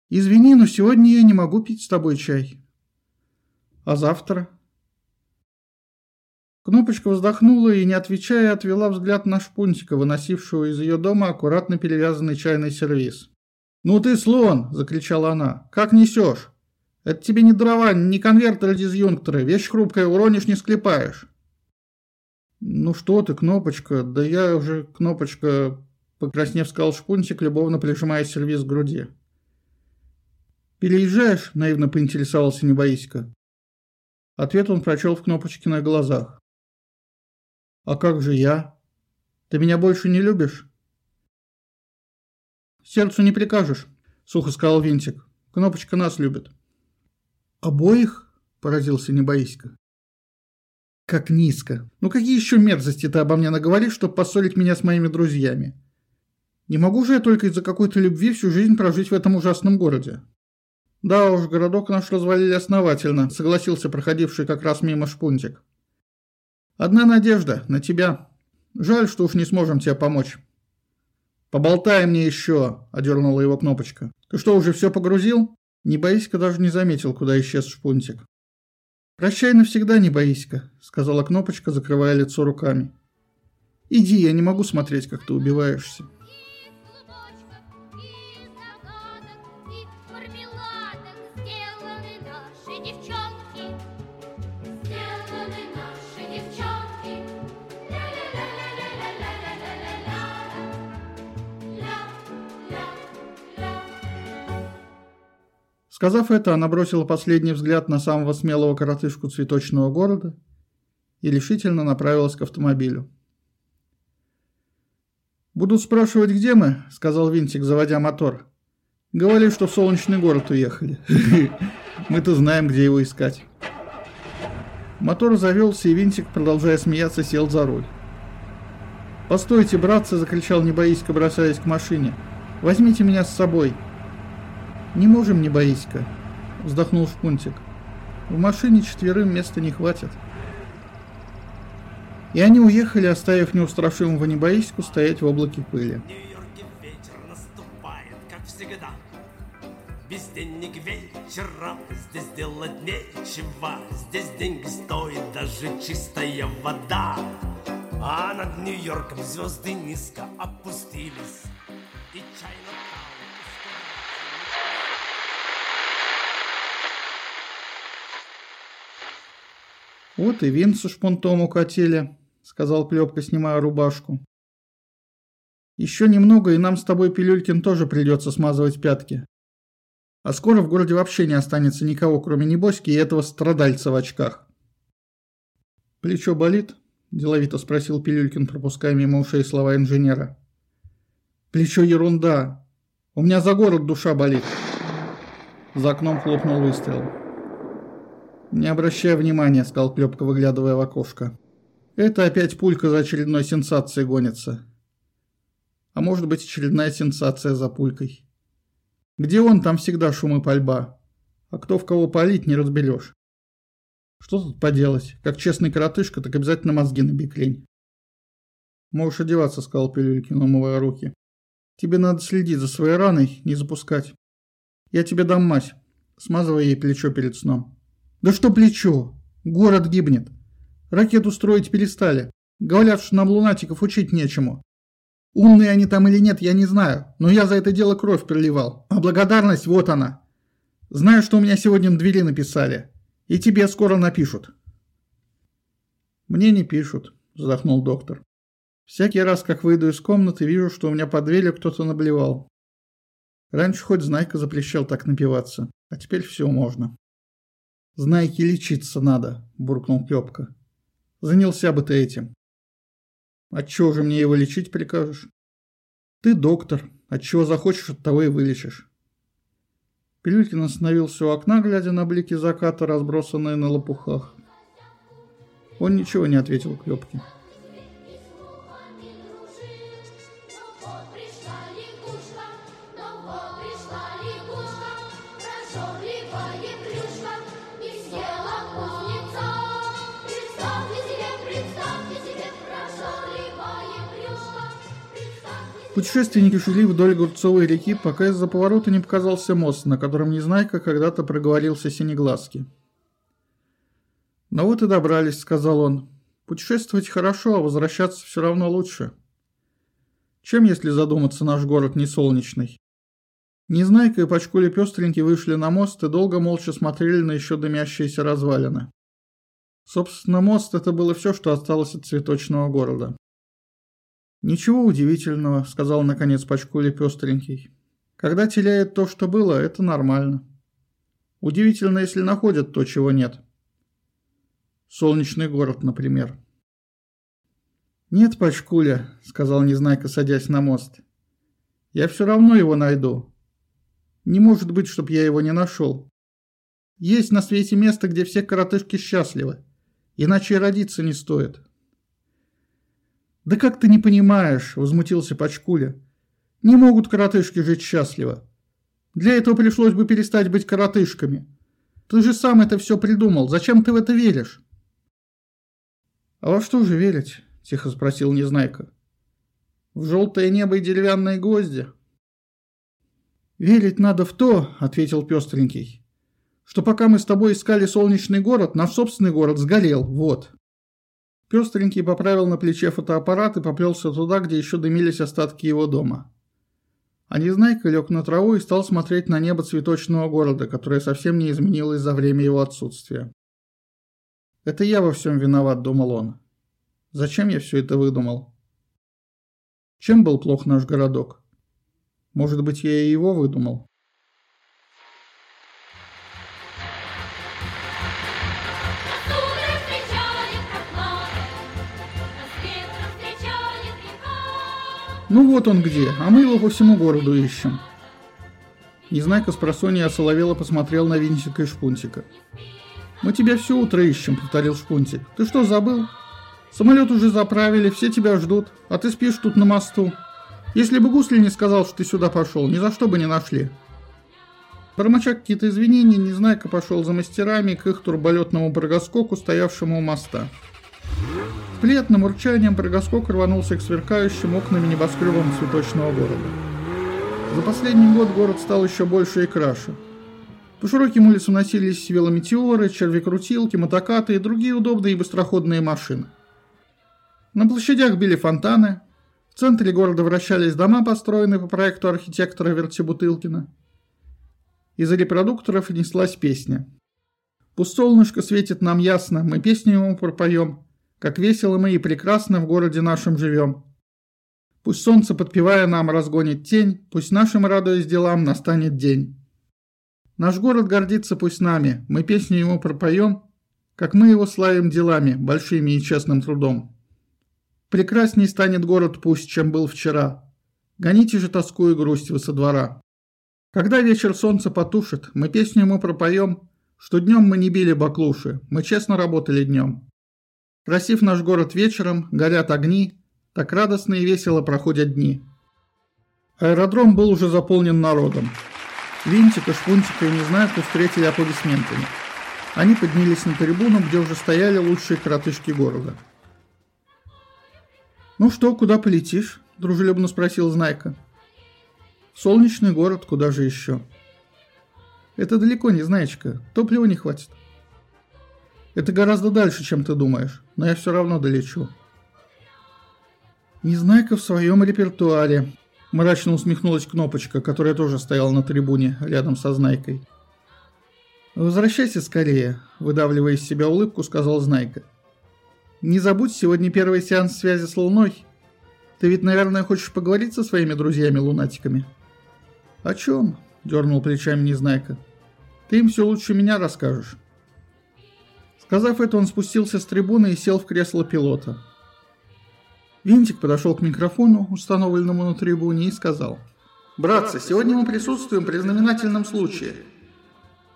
«Извини, но сегодня я не могу пить с тобой чай». «А завтра?» Кнопочка вздохнула и, не отвечая, отвела взгляд на Шпунтика, выносившего из ее дома аккуратно перевязанный чайный сервиз. «Ну ты слон!» – закричала она. «Как несешь? Это тебе не дрова, не конвертер дизъюнкторы. Вещь хрупкая, уронишь, не склепаешь. Ну что ты, Кнопочка, да я уже, Кнопочка, покраснев сказал шпунтик, любовно прижимая сервиз к груди. «Переезжаешь?» – наивно поинтересовался Небоиська. Ответ он прочел в Кнопочкиных глазах. «А как же я? Ты меня больше не любишь?» «Сердцу не прикажешь», – сухо сказал Винтик. «Кнопочка нас любит». «Обоих?» – поразился Небоиська. «Как низко! Ну какие еще мерзости ты обо мне наговоришь, чтобы поссорить меня с моими друзьями? Не могу же я только из-за какой-то любви всю жизнь прожить в этом ужасном городе». «Да уж, городок наш развалили основательно», – согласился проходивший как раз мимо шпунтик. «Одна надежда на тебя. Жаль, что уж не сможем тебе помочь». «Поболтай мне еще», – одернула его кнопочка. «Ты что, уже все погрузил?» Не боись-ка даже не заметил, куда исчез шпунтик. «Прощай навсегда, не боись-ка», — сказала Кнопочка, закрывая лицо руками. «Иди, я не могу смотреть, как ты убиваешься». Сказав это, она бросила последний взгляд на самого смелого коротышку цветочного города и решительно направилась к автомобилю. «Будут спрашивать, где мы?» – сказал Винтик, заводя мотор. «Говорили, что в солнечный город уехали. Мы-то знаем, где его искать». Мотор завелся, и Винтик, продолжая смеяться, сел за руль. «Постойте, братцы!» – закричал Небоиська, бросаясь к машине. «Возьмите меня с собой!» «Не можем, не боись-ка», — вздохнул Шпунтик. «В машине четверым места не хватит». И они уехали, оставив неустрашимого Небоиську стоять в облаке пыли. без денег вечером Здесь делать нечего Здесь деньги стоит даже чистая вода А над Нью-Йорком звезды низко опустились И чайно «Вот и вин со шпунтом укатили», — сказал Клёпка, снимая рубашку. «Еще немного, и нам с тобой, Пилюлькин, тоже придется смазывать пятки. А скоро в городе вообще не останется никого, кроме Небоськи и этого страдальца в очках». «Плечо болит?» – деловито спросил Пилюлькин, пропуская мимо ушей слова инженера. «Плечо ерунда. У меня за город душа болит». За окном хлопнул выстрел. «Не обращая внимания», — сказал Клёпка, выглядывая в окошко. «Это опять пулька за очередной сенсацией гонится. А может быть, очередная сенсация за пулькой. Где он, там всегда шум и пальба. А кто в кого палить, не разберешь. Что тут поделать? Как честный коротышка, так обязательно мозги на беклень. «Можешь одеваться», — сказал Пилюлькин, умывая руки. «Тебе надо следить за своей раной, не запускать. Я тебе дам мазь. Смазывай ей плечо перед сном». Да что плечо? Город гибнет. Ракету строить перестали. Говорят, что нам лунатиков учить нечему. Умные они там или нет, я не знаю, но я за это дело кровь проливал. А благодарность вот она. Знаю, что у меня сегодня на двери написали. И тебе скоро напишут. Мне не пишут, вздохнул доктор. Всякий раз, как выйду из комнаты, вижу, что у меня под дверью кто-то наблевал. Раньше хоть Знайка запрещал так напиваться, а теперь все можно. «Знайки лечиться надо», – буркнул Клёпка. «Занялся бы ты этим». «Отчего же мне его лечить прикажешь?» «Ты доктор. Отчего захочешь, от того и вылечишь». Пилюлькин остановился у окна, глядя на блики заката, разбросанные на лопухах. Он ничего не ответил Клёпке. Путешественники шли вдоль Гурцовой реки, пока из-за поворота не показался мост, на котором Незнайка когда-то проговорился Синеглазки. «Ну вот и добрались», — сказал он. «Путешествовать хорошо, а возвращаться все равно лучше. Чем, если задуматься, наш город не солнечный?» Незнайка и Пачкули пестреньки вышли на мост и долго молча смотрели на еще дымящиеся развалины. Собственно, мост – это было все, что осталось от цветочного города. «Ничего удивительного», — сказал наконец Пачкули пестренький. «Когда теряет то, что было, это нормально. Удивительно, если находят то, чего нет. Солнечный город, например». «Нет, Пачкуля», — сказал Незнайка, садясь на мост. «Я все равно его найду. Не может быть, чтоб я его не нашел. Есть на свете место, где все коротышки счастливы. Иначе и родиться не стоит». «Да как ты не понимаешь?» – возмутился Пачкуля. «Не могут коротышки жить счастливо. Для этого пришлось бы перестать быть коротышками. Ты же сам это все придумал. Зачем ты в это веришь?» «А во что же верить?» – тихо спросил Незнайка. «В желтое небо и деревянные гвозди?» «Верить надо в то», – ответил пестренький, – «что пока мы с тобой искали солнечный город, наш собственный город сгорел, вот». Пестренький поправил на плече фотоаппарат и поплелся туда, где еще дымились остатки его дома. А Незнайка лег на траву и стал смотреть на небо цветочного города, которое совсем не изменилось за время его отсутствия. «Это я во всем виноват», — думал он. «Зачем я все это выдумал?» Чем был плох наш городок? Может быть, я и его выдумал? Ну вот он где, а мы его по всему городу ищем. Незнайка с просонья осоловела посмотрел на Винтика и Шпунтика. «Мы тебя все утро ищем», — повторил Шпунтик. «Ты что, забыл? Самолет уже заправили, все тебя ждут, а ты спишь тут на мосту. Если бы Гусли не сказал, что ты сюда пошел, ни за что бы не нашли». Бормоча какие-то извинения, Незнайка пошел за мастерами к их турболетному прыгоскоку, стоявшему у моста приятным урчанием прыгоскок рванулся к сверкающим окнами небоскребам цветочного города. За последний год город стал еще больше и краше. По широким улицам носились велометеоры, червекрутилки, мотокаты и другие удобные и быстроходные машины. На площадях били фонтаны, в центре города вращались дома, построенные по проекту архитектора Вертибутылкина. Из-за репродукторов неслась песня. «Пусть солнышко светит нам ясно, мы песню ему пропоем, как весело мы и прекрасно в городе нашем живем. Пусть солнце, подпевая нам, разгонит тень, пусть нашим, радуясь делам, настанет день. Наш город гордится пусть нами, мы песню ему пропоем, как мы его славим делами, большими и честным трудом. Прекрасней станет город пусть, чем был вчера. Гоните же тоску и грусть вы со двора. Когда вечер солнце потушит, мы песню ему пропоем, что днем мы не били баклуши, мы честно работали днем. Красив наш город вечером, горят огни, так радостно и весело проходят дни. Аэродром был уже заполнен народом. Винтика, Шпунтика и Незнайку встретили аплодисментами. Они поднялись на трибуну, где уже стояли лучшие коротышки города. «Ну что, куда полетишь?» – дружелюбно спросил Знайка. «Солнечный город, куда же еще?» «Это далеко не Знаечка, топлива не хватит». «Это гораздо дальше, чем ты думаешь, но я все равно долечу». «Незнайка в своем репертуаре», – мрачно усмехнулась Кнопочка, которая тоже стояла на трибуне рядом со Знайкой. «Возвращайся скорее», – выдавливая из себя улыбку, сказал Знайка. Не забудь, сегодня первый сеанс связи с Луной. Ты ведь, наверное, хочешь поговорить со своими друзьями-лунатиками?» «О чем?» – дернул плечами Незнайка. «Ты им все лучше меня расскажешь». Сказав это, он спустился с трибуны и сел в кресло пилота. Винтик подошел к микрофону, установленному на трибуне, и сказал. «Братцы, сегодня мы присутствуем при знаменательном случае.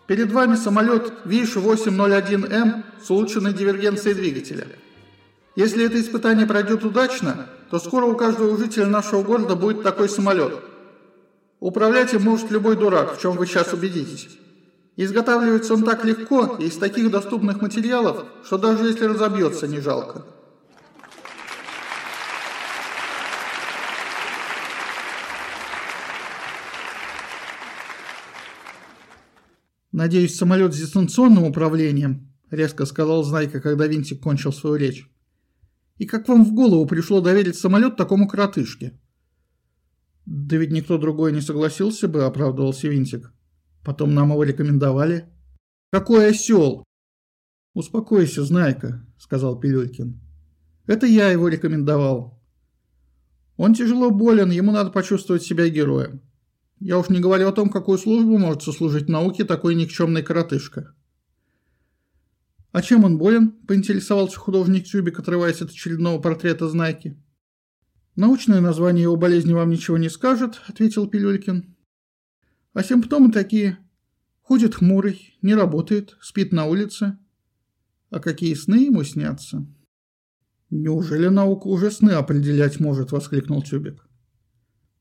Перед вами самолет ВИШ-801М с улучшенной дивергенцией двигателя – если это испытание пройдет удачно, то скоро у каждого жителя нашего города будет такой самолет. Управлять им может любой дурак, в чем вы сейчас убедитесь. Изготавливается он так легко и из таких доступных материалов, что даже если разобьется, не жалко. «Надеюсь, самолет с дистанционным управлением», — резко сказал Знайка, когда Винтик кончил свою речь. И как вам в голову пришло доверить самолет такому коротышке?» «Да ведь никто другой не согласился бы», — оправдывался Винтик. «Потом нам его рекомендовали». «Какой осел!» «Успокойся, Знайка», — сказал Пилюлькин. «Это я его рекомендовал. Он тяжело болен, ему надо почувствовать себя героем. Я уж не говорю о том, какую службу может сослужить науке такой никчемный коротышка». «А чем он болен?» – поинтересовался художник Тюбик, отрываясь от очередного портрета Знайки. «Научное название его болезни вам ничего не скажет», – ответил Пилюлькин. «А симптомы такие. Ходит хмурый, не работает, спит на улице. А какие сны ему снятся?» «Неужели наука уже сны определять может?» – воскликнул Тюбик.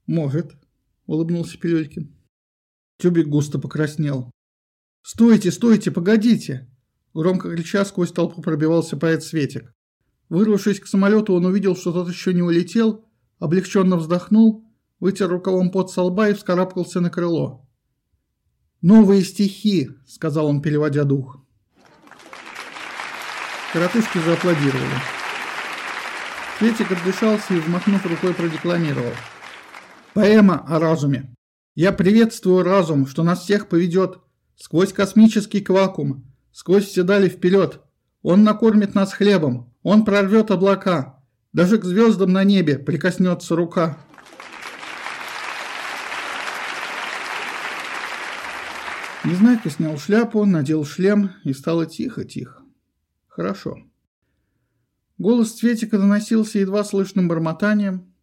«Может», – улыбнулся Пилюлькин. Тюбик густо покраснел. «Стойте, стойте, погодите!» Громко крича, сквозь толпу пробивался поэт Светик. Вырвавшись к самолету, он увидел, что тот еще не улетел, облегченно вздохнул, вытер рукавом пот со лба и вскарабкался на крыло. «Новые стихи», — сказал он, переводя дух. Коротышки зааплодировали. Светик отдышался и, взмахнув рукой, продекламировал. Поэма о разуме. Я приветствую разум, что нас всех поведет сквозь космический вакуум, Сквозь все дали вперед. Он накормит нас хлебом. Он прорвет облака. Даже к звездам на небе прикоснется рука. Незнайка снял шляпу, надел шлем и стало тихо-тихо. Хорошо. Голос Цветика доносился едва слышным бормотанием.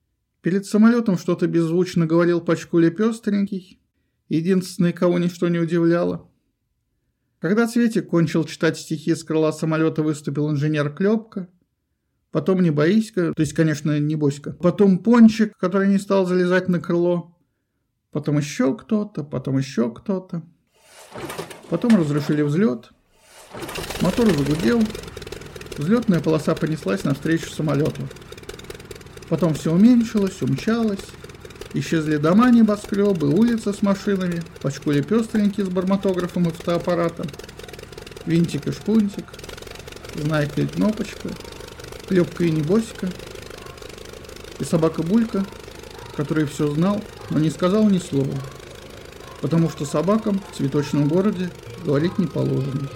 Перед самолетом что-то беззвучно говорил Пачкуле пестренький. Единственный, кого ничто не удивляло. Когда Цветик кончил читать стихи с крыла самолета, выступил инженер Клепка, потом Небоиська, то есть, конечно, не Боська, потом Пончик, который не стал залезать на крыло, потом еще кто-то, потом еще кто-то. Потом разрешили взлет, мотор загудел, взлетная полоса понеслась навстречу самолету. Потом все уменьшилось, умчалось, Исчезли дома, небоскребы, улицы с машинами, почкули пестренький с барматографом и фотоаппаратом, винтик и шпунтик, знайка и кнопочка, клепка и небосика, и собака Булька, который все знал, но не сказал ни слова, потому что собакам в цветочном городе говорить не положено.